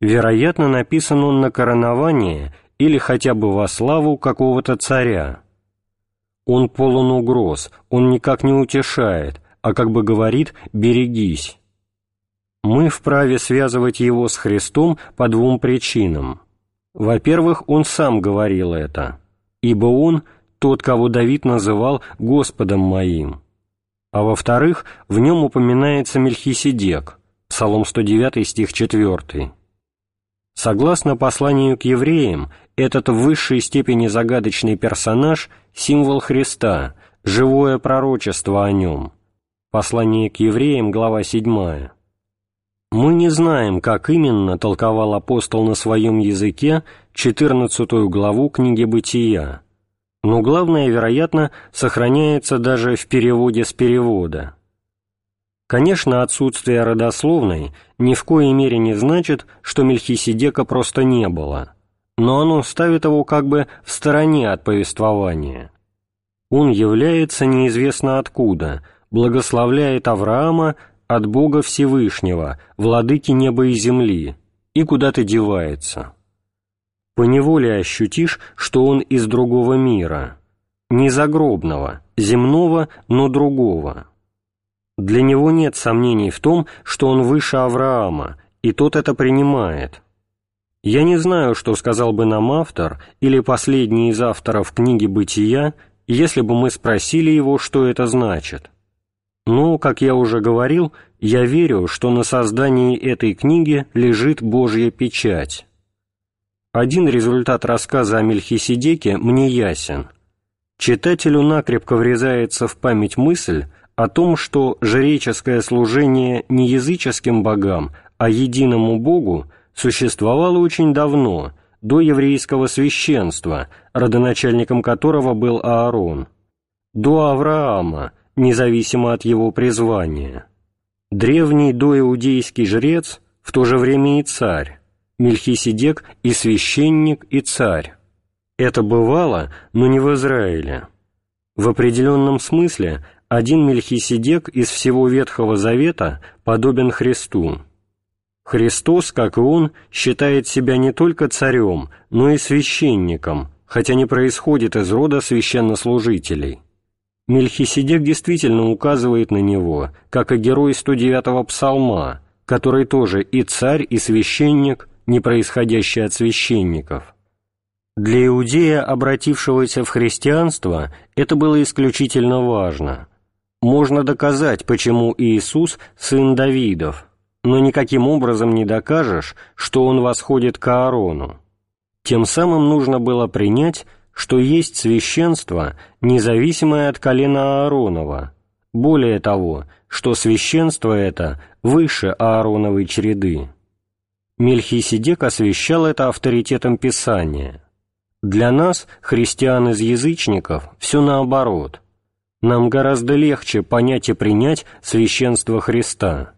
Вероятно, написан он на коронование или хотя бы во славу какого-то царя. Он полон угроз, он никак не утешает, а как бы говорит «берегись». Мы вправе связывать его с Христом по двум причинам. Во-первых, он сам говорил это, ибо он — тот, кого Давид называл «Господом моим». А во-вторых, в нем упоминается Мельхиседек, Псалом 109, стих 4. Согласно посланию к евреям, этот в высшей степени загадочный персонаж – символ Христа, живое пророчество о нем. Послание к евреям, глава 7. Мы не знаем, как именно толковал апостол на своем языке 14 главу книги «Бытия», но главное, вероятно, сохраняется даже в переводе с перевода. Конечно, отсутствие родословной ни в коей мере не значит, что Мельхиседека просто не было, но оно ставит его как бы в стороне от повествования. Он является неизвестно откуда, благословляет Авраама от Бога Всевышнего, владыки неба и земли, и куда-то девается. Поневоле ощутишь, что он из другого мира, не загробного, земного, но другого. Для него нет сомнений в том, что он выше Авраама, и тот это принимает. Я не знаю, что сказал бы нам автор или последний из авторов книги «Бытия», если бы мы спросили его, что это значит. Но, как я уже говорил, я верю, что на создании этой книги лежит Божья печать. Один результат рассказа о Мельхиседеке мне ясен. Читателю накрепко врезается в память мысль о том, что жреческое служение не языческим богам, а единому Богу существовало очень давно, до еврейского священства, родоначальником которого был Аарон, до Авраама, независимо от его призвания. Древний доиудейский жрец, в то же время и царь, Мельхиседек и священник, и царь. Это бывало, но не в Израиле. В определенном смысле один Мельхиседек из всего Ветхого Завета подобен Христу. Христос, как и Он, считает себя не только царем, но и священником, хотя не происходит из рода священнослужителей. Мельхиседек действительно указывает на него, как и герой 109-го псалма, который тоже и царь, и священник, не происходящий от священников. Для иудея, обратившегося в христианство, это было исключительно важно – можно доказать, почему Иисус – сын Давидов, но никаким образом не докажешь, что он восходит к Аарону. Тем самым нужно было принять, что есть священство, независимое от колена Ааронова, более того, что священство это выше Аароновой череды. Мельхиседек освящал это авторитетом Писания. Для нас, христиан из язычников, все наоборот – нам гораздо легче понять и принять священство Христа.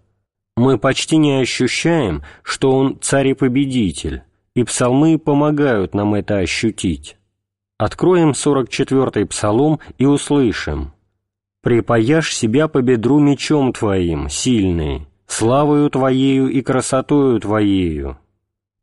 Мы почти не ощущаем, что Он царь и победитель, и псалмы помогают нам это ощутить. Откроем 44-й псалом и услышим «Припаяшь себя по бедру мечом Твоим, сильный, славою Твоею и красотою Твоею,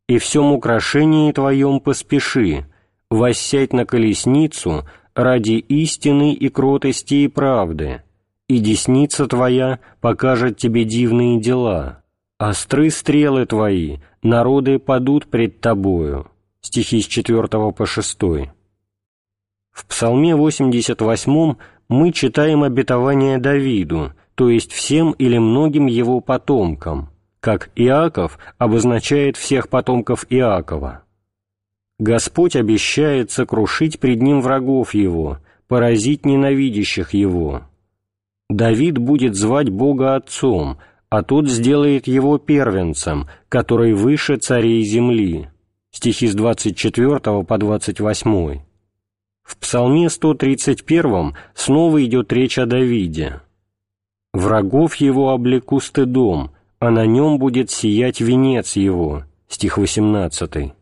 и всем украшении Твоем поспеши, воссядь на колесницу, ради истины и кротости и правды, и десница Твоя покажет Тебе дивные дела. Остры стрелы Твои, народы падут пред Тобою». Стихи с 4 по 6. В Псалме 88 мы читаем обетование Давиду, то есть всем или многим его потомкам, как Иаков обозначает всех потомков Иакова. Господь обещает сокрушить пред ним врагов его, поразить ненавидящих его. Давид будет звать Бога Отцом, а тот сделает его первенцем, который выше царей земли. Стихи с 24 по 28. В Псалме 131 снова идет речь о Давиде. «Врагов его облеку стыдом, а на нем будет сиять венец его». Стих 18.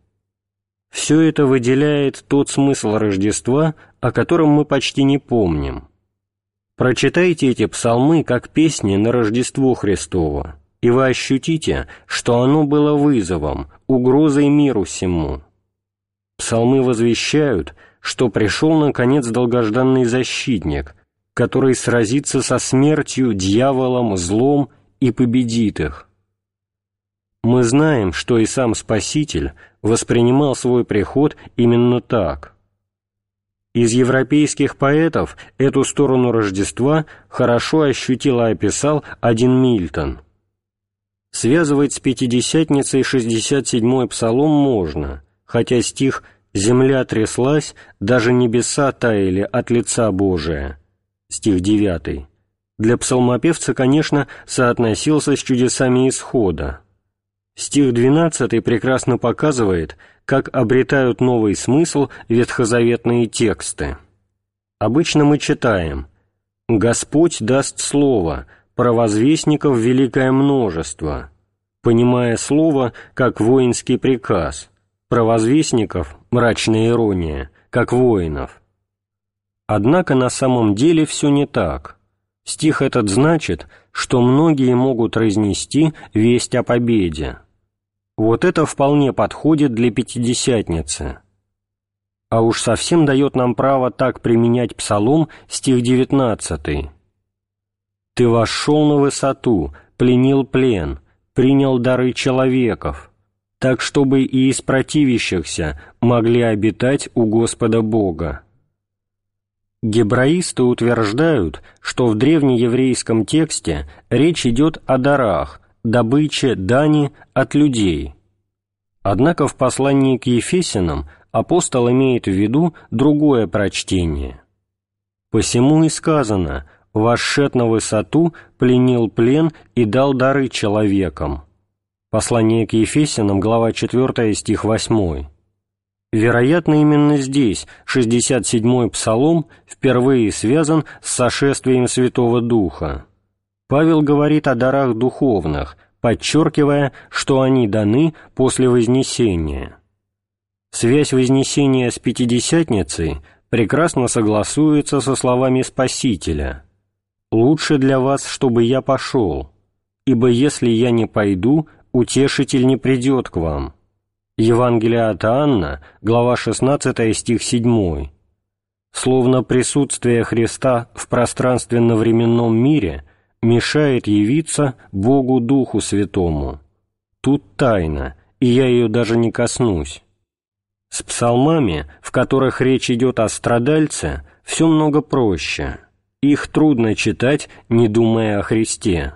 Все это выделяет тот смысл Рождества, о котором мы почти не помним. Прочитайте эти псалмы как песни на Рождество Христово, и вы ощутите, что оно было вызовом, угрозой миру всему. Псалмы возвещают, что пришел, наконец, долгожданный защитник, который сразится со смертью, дьяволом, злом и победит их. Мы знаем, что и сам Спаситель воспринимал свой приход именно так. Из европейских поэтов эту сторону Рождества хорошо ощутил и описал один Мильтон. Связывать с Пятидесятницей 67-й псалом можно, хотя стих «Земля тряслась, даже небеса таяли от лица Божия» стих 9, для псалмопевца, конечно, соотносился с чудесами исхода. Стих 12 прекрасно показывает, как обретают новый смысл ветхозаветные тексты. Обычно мы читаем «Господь даст слово, провозвестников великое множество», понимая слово как воинский приказ, провозвестников – мрачная ирония, как воинов – Однако на самом деле все не так. Стих этот значит, что многие могут разнести весть о победе. Вот это вполне подходит для Пятидесятницы. А уж совсем дает нам право так применять Псалом, стих 19. «Ты вошел на высоту, пленил плен, принял дары человеков, так чтобы и из противящихся могли обитать у Господа Бога». Гебраисты утверждают, что в древнееврейском тексте речь идет о дарах, добыче дани от людей. Однако в послании к Ефесянам апостол имеет в виду другое прочтение. «Посему и сказано, вошед на высоту, пленил плен и дал дары человекам». Послание к Ефесянам, глава 4, стих 8. Вероятно, именно здесь 67-й псалом впервые связан с сошествием Святого Духа. Павел говорит о дарах духовных, подчеркивая, что они даны после Вознесения. Связь Вознесения с Пятидесятницей прекрасно согласуется со словами Спасителя «Лучше для вас, чтобы я пошел, ибо если я не пойду, утешитель не придет к вам». Евангелие от Анна, глава 16, стих 7. Словно присутствие Христа в пространственно-временном мире мешает явиться Богу Духу Святому. Тут тайна, и я ее даже не коснусь. С псалмами, в которых речь идет о страдальце, все много проще. Их трудно читать, не думая о Христе.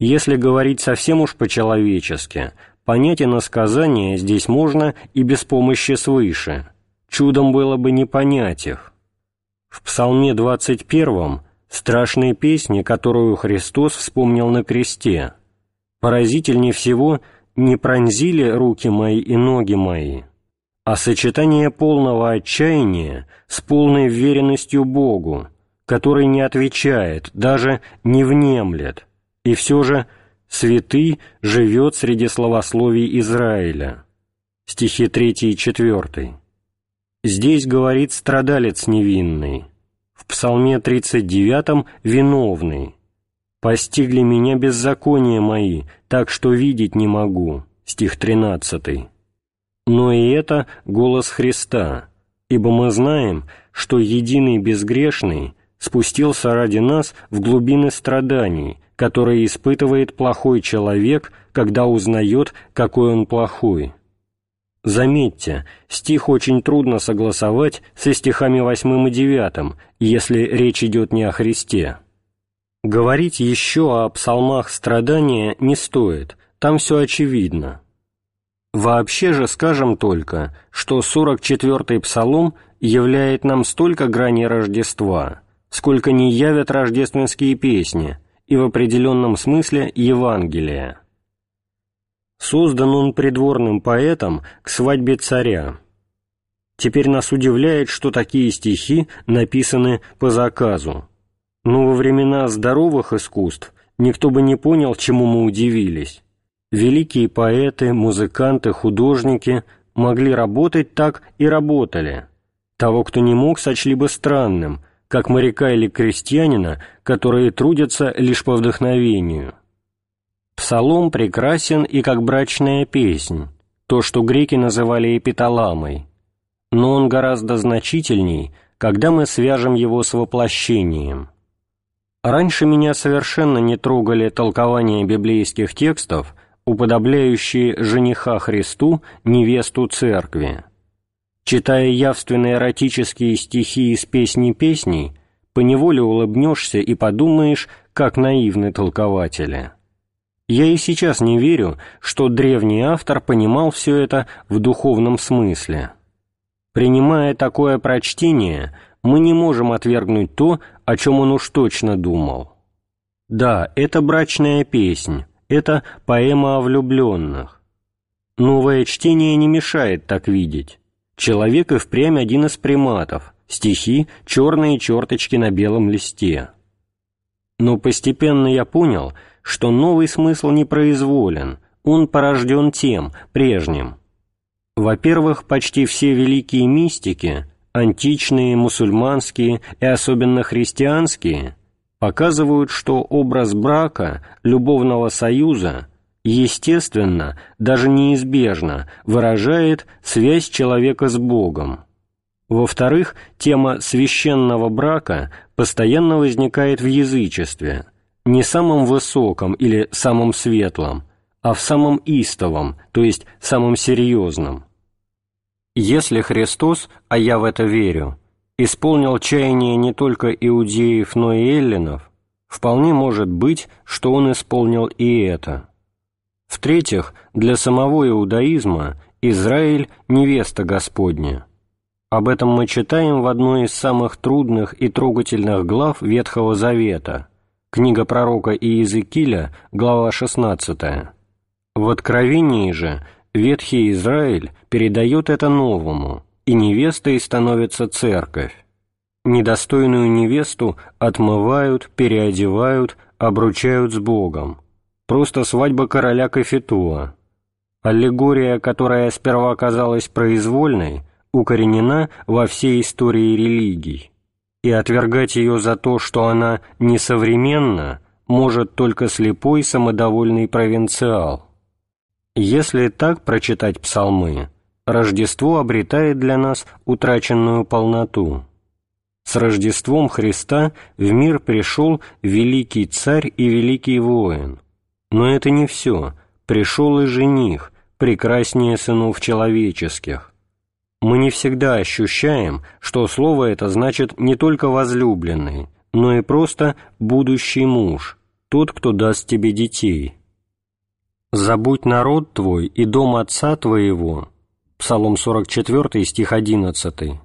Если говорить совсем уж по-человечески – Понять иносказания здесь можно и без помощи свыше. Чудом было бы не понять их. В Псалме 21 страшные песни, которую Христос вспомнил на кресте. Поразительнее всего «не пронзили руки мои и ноги мои», а сочетание полного отчаяния с полной веренностью Богу, который не отвечает, даже не внемлет, и все же – святый живет среди словословий Израиля. Стихи 3 и 4. Здесь говорит страдалец невинный, в Псалме 39 виновный. «Постигли меня беззакония мои, так что видеть не могу» стих 13. Но и это голос Христа, ибо мы знаем, что единый безгрешный спустился ради нас в глубины страданий, которые испытывает плохой человек, когда узнает, какой он плохой. Заметьте, стих очень трудно согласовать со стихами 8 и 9, если речь идет не о Христе. Говорить еще о псалмах страдания не стоит, там все очевидно. Вообще же скажем только, что 44-й псалом являет нам столько граней Рождества, сколько не явят рождественские песни – и в определенном смысле Евангелия. Создан он придворным поэтом к свадьбе царя. Теперь нас удивляет, что такие стихи написаны по заказу. Но во времена здоровых искусств никто бы не понял, чему мы удивились. Великие поэты, музыканты, художники могли работать так и работали. Того, кто не мог, сочли бы странным – как моряка или крестьянина, которые трудятся лишь по вдохновению. Псалом прекрасен и как брачная песнь, то, что греки называли эпиталамой, но он гораздо значительней, когда мы свяжем его с воплощением. Раньше меня совершенно не трогали толкования библейских текстов, уподобляющие жениха Христу невесту Церкви. Читая явственные эротические стихи из песни песней, поневоле улыбнешься и подумаешь, как наивны толкователи. Я и сейчас не верю, что древний автор понимал все это в духовном смысле. Принимая такое прочтение, мы не можем отвергнуть то, о чем он уж точно думал. Да, это брачная песнь, это поэма о влюбленных. Новое чтение не мешает так видеть. Человек и впрямь один из приматов, стихи — черные черточки на белом листе. Но постепенно я понял, что новый смысл не произволен, он порожден тем, прежним. Во-первых, почти все великие мистики, античные, мусульманские и особенно христианские, показывают, что образ брака, любовного союза, естественно, даже неизбежно, выражает связь человека с Богом. Во-вторых, тема священного брака постоянно возникает в язычестве, не самом высоком или самом светлом, а в самом истовом, то есть самом серьезном. Если Христос, а я в это верю, исполнил чаяние не только иудеев, но и эллинов, вполне может быть, что он исполнил и это. В-третьих, для самого иудаизма Израиль – невеста Господня – об этом мы читаем в одной из самых трудных и трогательных глав Ветхого Завета, книга пророка Иезекииля, глава 16. В Откровении же Ветхий Израиль передает это новому, и невестой становится церковь. Недостойную невесту отмывают, переодевают, обручают с Богом. Просто свадьба короля Кафетуа. Аллегория, которая сперва казалась произвольной – укоренена во всей истории религий, и отвергать ее за то, что она несовременна, может только слепой самодовольный провинциал. Если так прочитать псалмы, Рождество обретает для нас утраченную полноту. С Рождеством Христа в мир пришел великий царь и великий воин. Но это не все. Пришел и жених, прекраснее сынов человеческих мы не всегда ощущаем, что слово это значит не только возлюбленный, но и просто будущий муж, тот, кто даст тебе детей. «Забудь народ твой и дом отца твоего» Псалом 44, стих 11.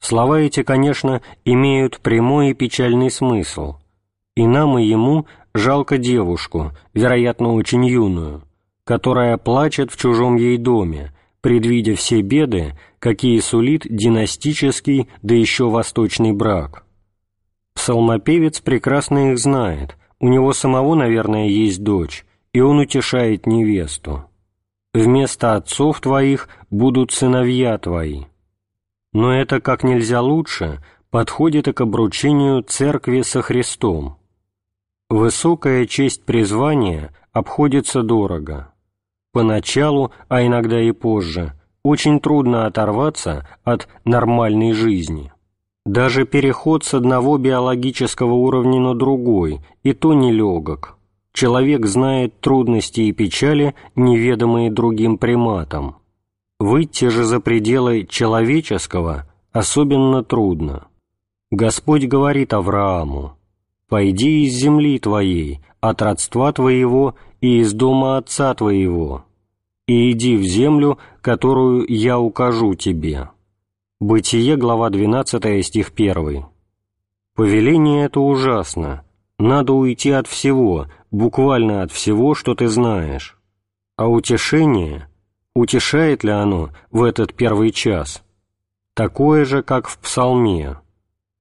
Слова эти, конечно, имеют прямой и печальный смысл. И нам, и ему жалко девушку, вероятно, очень юную, которая плачет в чужом ей доме, предвидя все беды, какие сулит династический, да еще восточный брак. Псалмопевец прекрасно их знает, у него самого, наверное, есть дочь, и он утешает невесту. «Вместо отцов твоих будут сыновья твои». Но это как нельзя лучше подходит и к обручению церкви со Христом. Высокая честь призвания обходится дорого. Поначалу, а иногда и позже, очень трудно оторваться от нормальной жизни. Даже переход с одного биологического уровня на другой, и то нелегок. Человек знает трудности и печали, неведомые другим приматам. Выйти же за пределы человеческого особенно трудно. Господь говорит Аврааму, «Пойди из земли твоей, от родства твоего и из дома отца твоего, и иди в землю, которую я укажу тебе». Бытие, глава 12, стих 1. Повеление это ужасно. Надо уйти от всего, буквально от всего, что ты знаешь. А утешение, утешает ли оно в этот первый час? Такое же, как в псалме.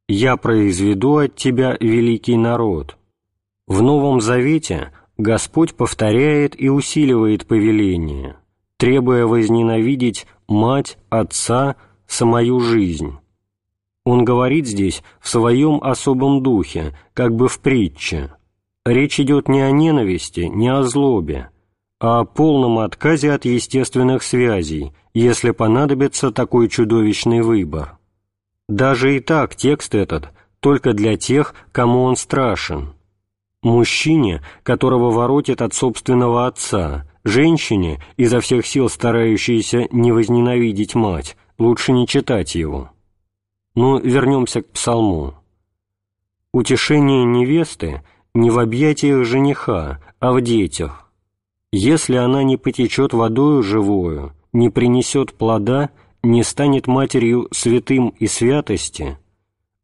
«Я произведу от тебя великий народ». В Новом Завете Господь повторяет и усиливает повеление, требуя возненавидеть мать, отца, самую жизнь. Он говорит здесь в своем особом духе, как бы в притче. Речь идет не о ненависти, не о злобе, а о полном отказе от естественных связей, если понадобится такой чудовищный выбор. Даже и так текст этот только для тех, кому он страшен – Мужчине, которого воротит от собственного отца, Женщине, изо всех сил старающейся не возненавидеть мать, лучше не читать его. Но вернемся к псалму. Утешение невесты не в объятиях жениха, а в детях. Если она не потечет водою живою, не принесет плода, не станет матерью святым и святости,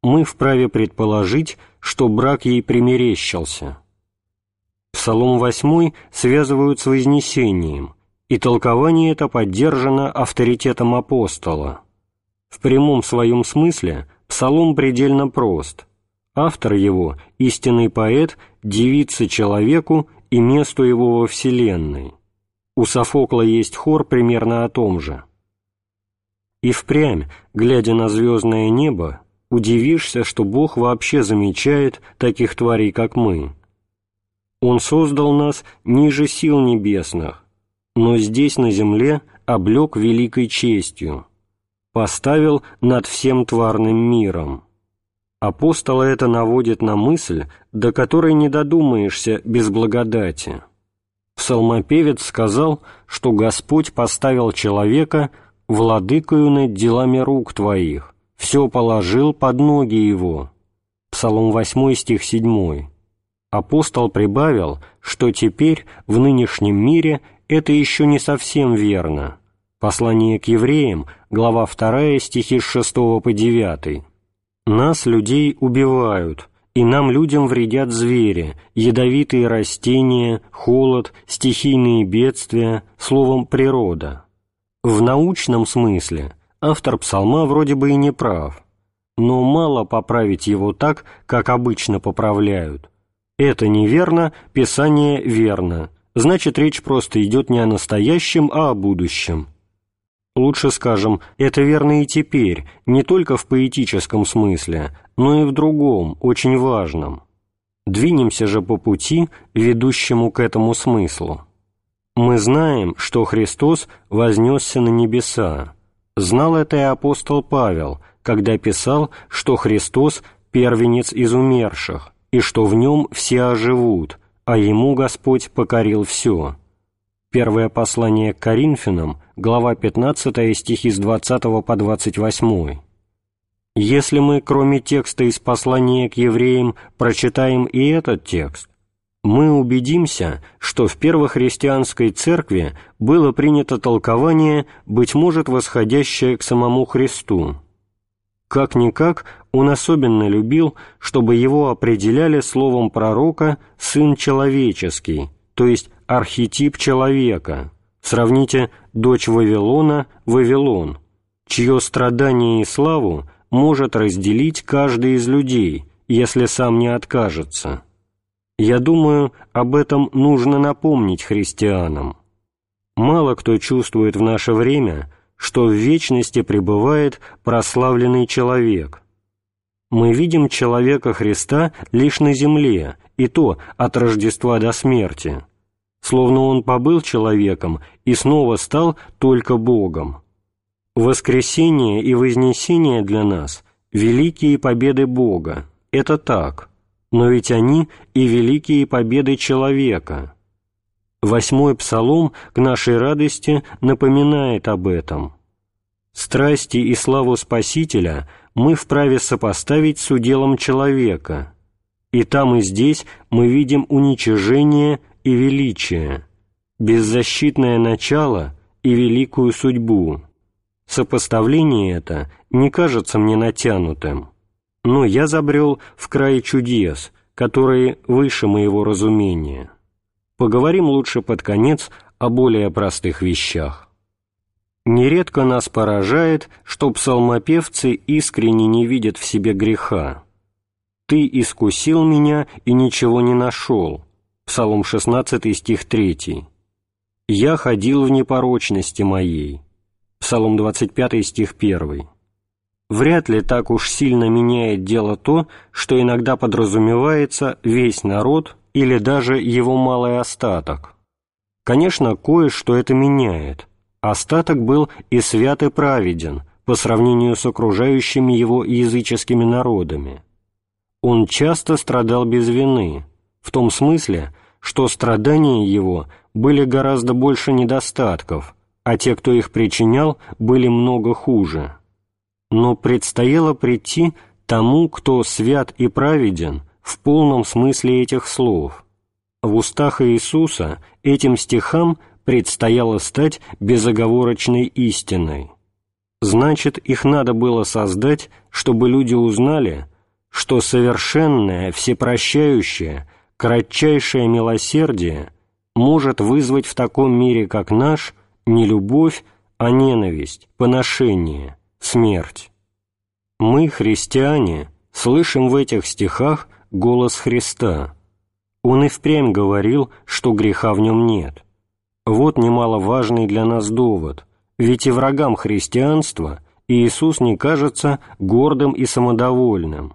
мы вправе предположить, что брак ей примерещился. Псалом 8 связывают с Вознесением, и толкование это поддержано авторитетом апостола. В прямом своем смысле псалом предельно прост. Автор его, истинный поэт, дивится человеку и месту его во Вселенной. У Софокла есть хор примерно о том же. И впрямь, глядя на звездное небо, удивишься, что Бог вообще замечает таких тварей, как мы. Он создал нас ниже сил небесных, но здесь, на земле, облег великой честью, поставил над всем тварным миром. Апостола это наводит на мысль, до которой не додумаешься без благодати. Псалмопевец сказал, что Господь поставил человека владыкою над делами рук твоих, все положил под ноги его. Псалом 8, стих 7 апостол прибавил, что теперь, в нынешнем мире, это еще не совсем верно. Послание к евреям, глава 2, стихи с 6 по 9. «Нас, людей, убивают, и нам, людям, вредят звери, ядовитые растения, холод, стихийные бедствия, словом, природа». В научном смысле автор псалма вроде бы и не прав, но мало поправить его так, как обычно поправляют, это неверно, Писание верно. Значит, речь просто идет не о настоящем, а о будущем. Лучше скажем, это верно и теперь, не только в поэтическом смысле, но и в другом, очень важном. Двинемся же по пути, ведущему к этому смыслу. Мы знаем, что Христос вознесся на небеса. Знал это и апостол Павел, когда писал, что Христос – первенец из умерших, и что в нем все оживут, а ему Господь покорил все». Первое послание к Коринфянам, глава 15, стихи с 20 по 28. Если мы, кроме текста из послания к евреям, прочитаем и этот текст, мы убедимся, что в первохристианской церкви было принято толкование, быть может, восходящее к самому Христу. Как-никак он особенно любил, чтобы его определяли словом пророка «сын человеческий», то есть архетип человека. Сравните «дочь Вавилона» — Вавилон, чье страдание и славу может разделить каждый из людей, если сам не откажется. Я думаю, об этом нужно напомнить христианам. Мало кто чувствует в наше время – что в вечности пребывает прославленный человек. Мы видим человека Христа лишь на земле, и то от Рождества до смерти, словно он побыл человеком и снова стал только Богом. Воскресение и вознесение для нас – великие победы Бога, это так, но ведь они и великие победы человека – Восьмой псалом к нашей радости напоминает об этом. Страсти и славу Спасителя мы вправе сопоставить с уделом человека, и там и здесь мы видим уничижение и величие, беззащитное начало и великую судьбу. Сопоставление это не кажется мне натянутым, но я забрел в край чудес, которые выше моего разумения. Поговорим лучше под конец о более простых вещах. Нередко нас поражает, что псалмопевцы искренне не видят в себе греха. «Ты искусил меня и ничего не нашел» Псалом 16 стих 3. «Я ходил в непорочности моей» Псалом 25 стих 1. Вряд ли так уж сильно меняет дело то, что иногда подразумевается весь народ или даже его малый остаток. Конечно, кое-что это меняет. Остаток был и свят и праведен по сравнению с окружающими его языческими народами. Он часто страдал без вины, в том смысле, что страдания его были гораздо больше недостатков, а те, кто их причинял, были много хуже. Но предстояло прийти тому, кто свят и праведен в полном смысле этих слов. В устах Иисуса этим стихам предстояло стать безоговорочной истиной. Значит, их надо было создать, чтобы люди узнали, что совершенное, всепрощающее, кратчайшее милосердие может вызвать в таком мире, как наш, не любовь, а ненависть, поношение, смерть. Мы, христиане, слышим в этих стихах голос Христа. Он и впрямь говорил, что греха в нем нет. Вот немаловажный для нас довод, ведь и врагам христианства Иисус не кажется гордым и самодовольным.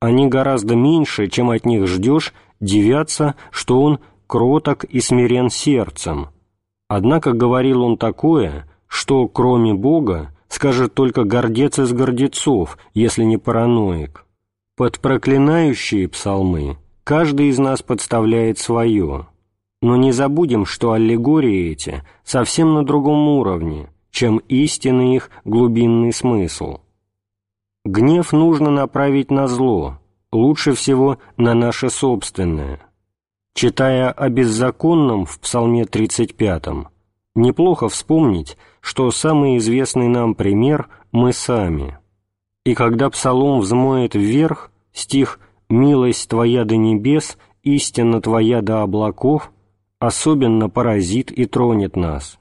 Они гораздо меньше, чем от них ждешь, дивятся, что Он кроток и смирен сердцем. Однако говорил он такое, что, кроме Бога, скажет только гордец из гордецов, если не параноик. Под проклинающие псалмы каждый из нас подставляет свое. Но не забудем, что аллегории эти совсем на другом уровне, чем истинный их глубинный смысл. Гнев нужно направить на зло, лучше всего на наше собственное. Читая о беззаконном в Псалме 35, неплохо вспомнить, что самый известный нам пример мы сами. И когда Псалом взмоет вверх, стих «Милость Твоя до небес, истина Твоя до облаков» особенно поразит и тронет нас.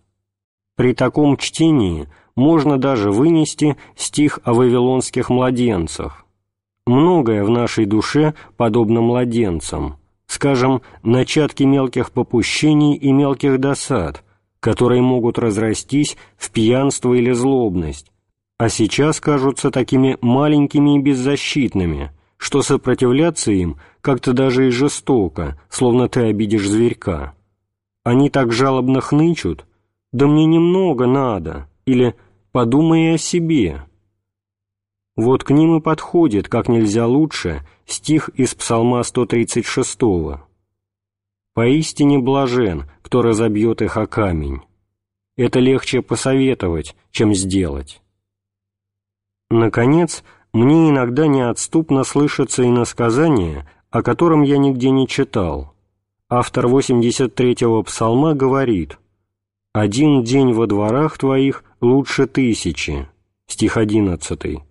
При таком чтении можно даже вынести стих о вавилонских младенцах. Многое в нашей душе подобно младенцам, скажем, начатки мелких попущений и мелких досад, которые могут разрастись в пьянство или злобность, а сейчас кажутся такими маленькими и беззащитными, что сопротивляться им как-то даже и жестоко, словно ты обидишь зверька. Они так жалобно хнычут, «Да мне немного надо» или «Подумай о себе». Вот к ним и подходит, как нельзя лучше, стих из Псалма 136. «Поистине блажен, кто разобьет их о камень». Это легче посоветовать, чем сделать. Наконец, мне иногда неотступно слышится иносказание, о котором я нигде не читал. Автор 83-го псалма говорит один день во дворах твоих лучше тысячи, стих 11,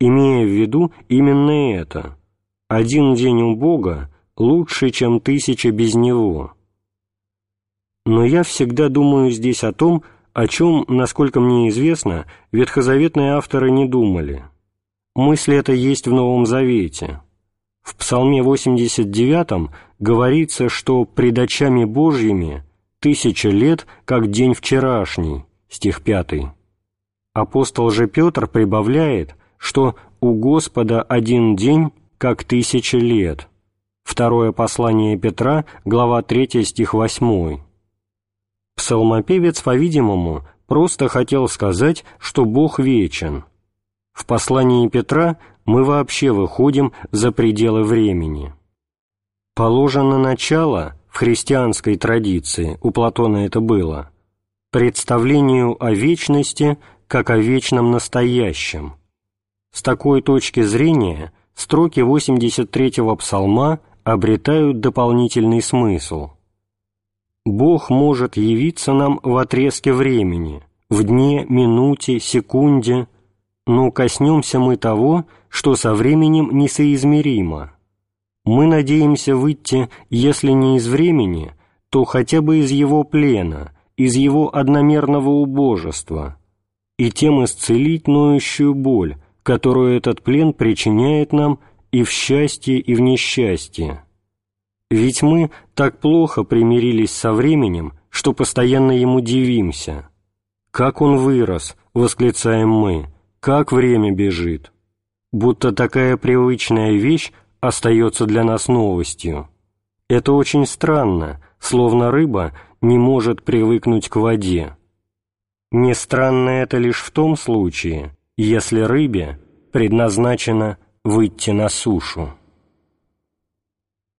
имея в виду именно это. Один день у Бога лучше, чем тысяча без Него. Но я всегда думаю здесь о том, о чем, насколько мне известно, ветхозаветные авторы не думали. Мысль эта есть в Новом Завете. В Псалме 89 говорится, что «пред очами Божьими» тысяча лет, как день вчерашний, стих 5. Апостол же Петр прибавляет, что у Господа один день, как тысяча лет. Второе послание Петра, глава 3, стих 8. Псалмопевец, по-видимому, просто хотел сказать, что Бог вечен. В послании Петра мы вообще выходим за пределы времени. Положено начало – в христианской традиции, у Платона это было, представлению о вечности как о вечном настоящем. С такой точки зрения строки 83-го псалма обретают дополнительный смысл. Бог может явиться нам в отрезке времени, в дне, минуте, секунде, но коснемся мы того, что со временем несоизмеримо – мы надеемся выйти, если не из времени, то хотя бы из его плена, из его одномерного убожества, и тем исцелить ноющую боль, которую этот плен причиняет нам и в счастье, и в несчастье. Ведь мы так плохо примирились со временем, что постоянно ему дивимся. «Как он вырос!» — восклицаем мы. «Как время бежит!» Будто такая привычная вещь остается для нас новостью. Это очень странно, словно рыба не может привыкнуть к воде. Не странно это лишь в том случае, если рыбе предназначено выйти на сушу.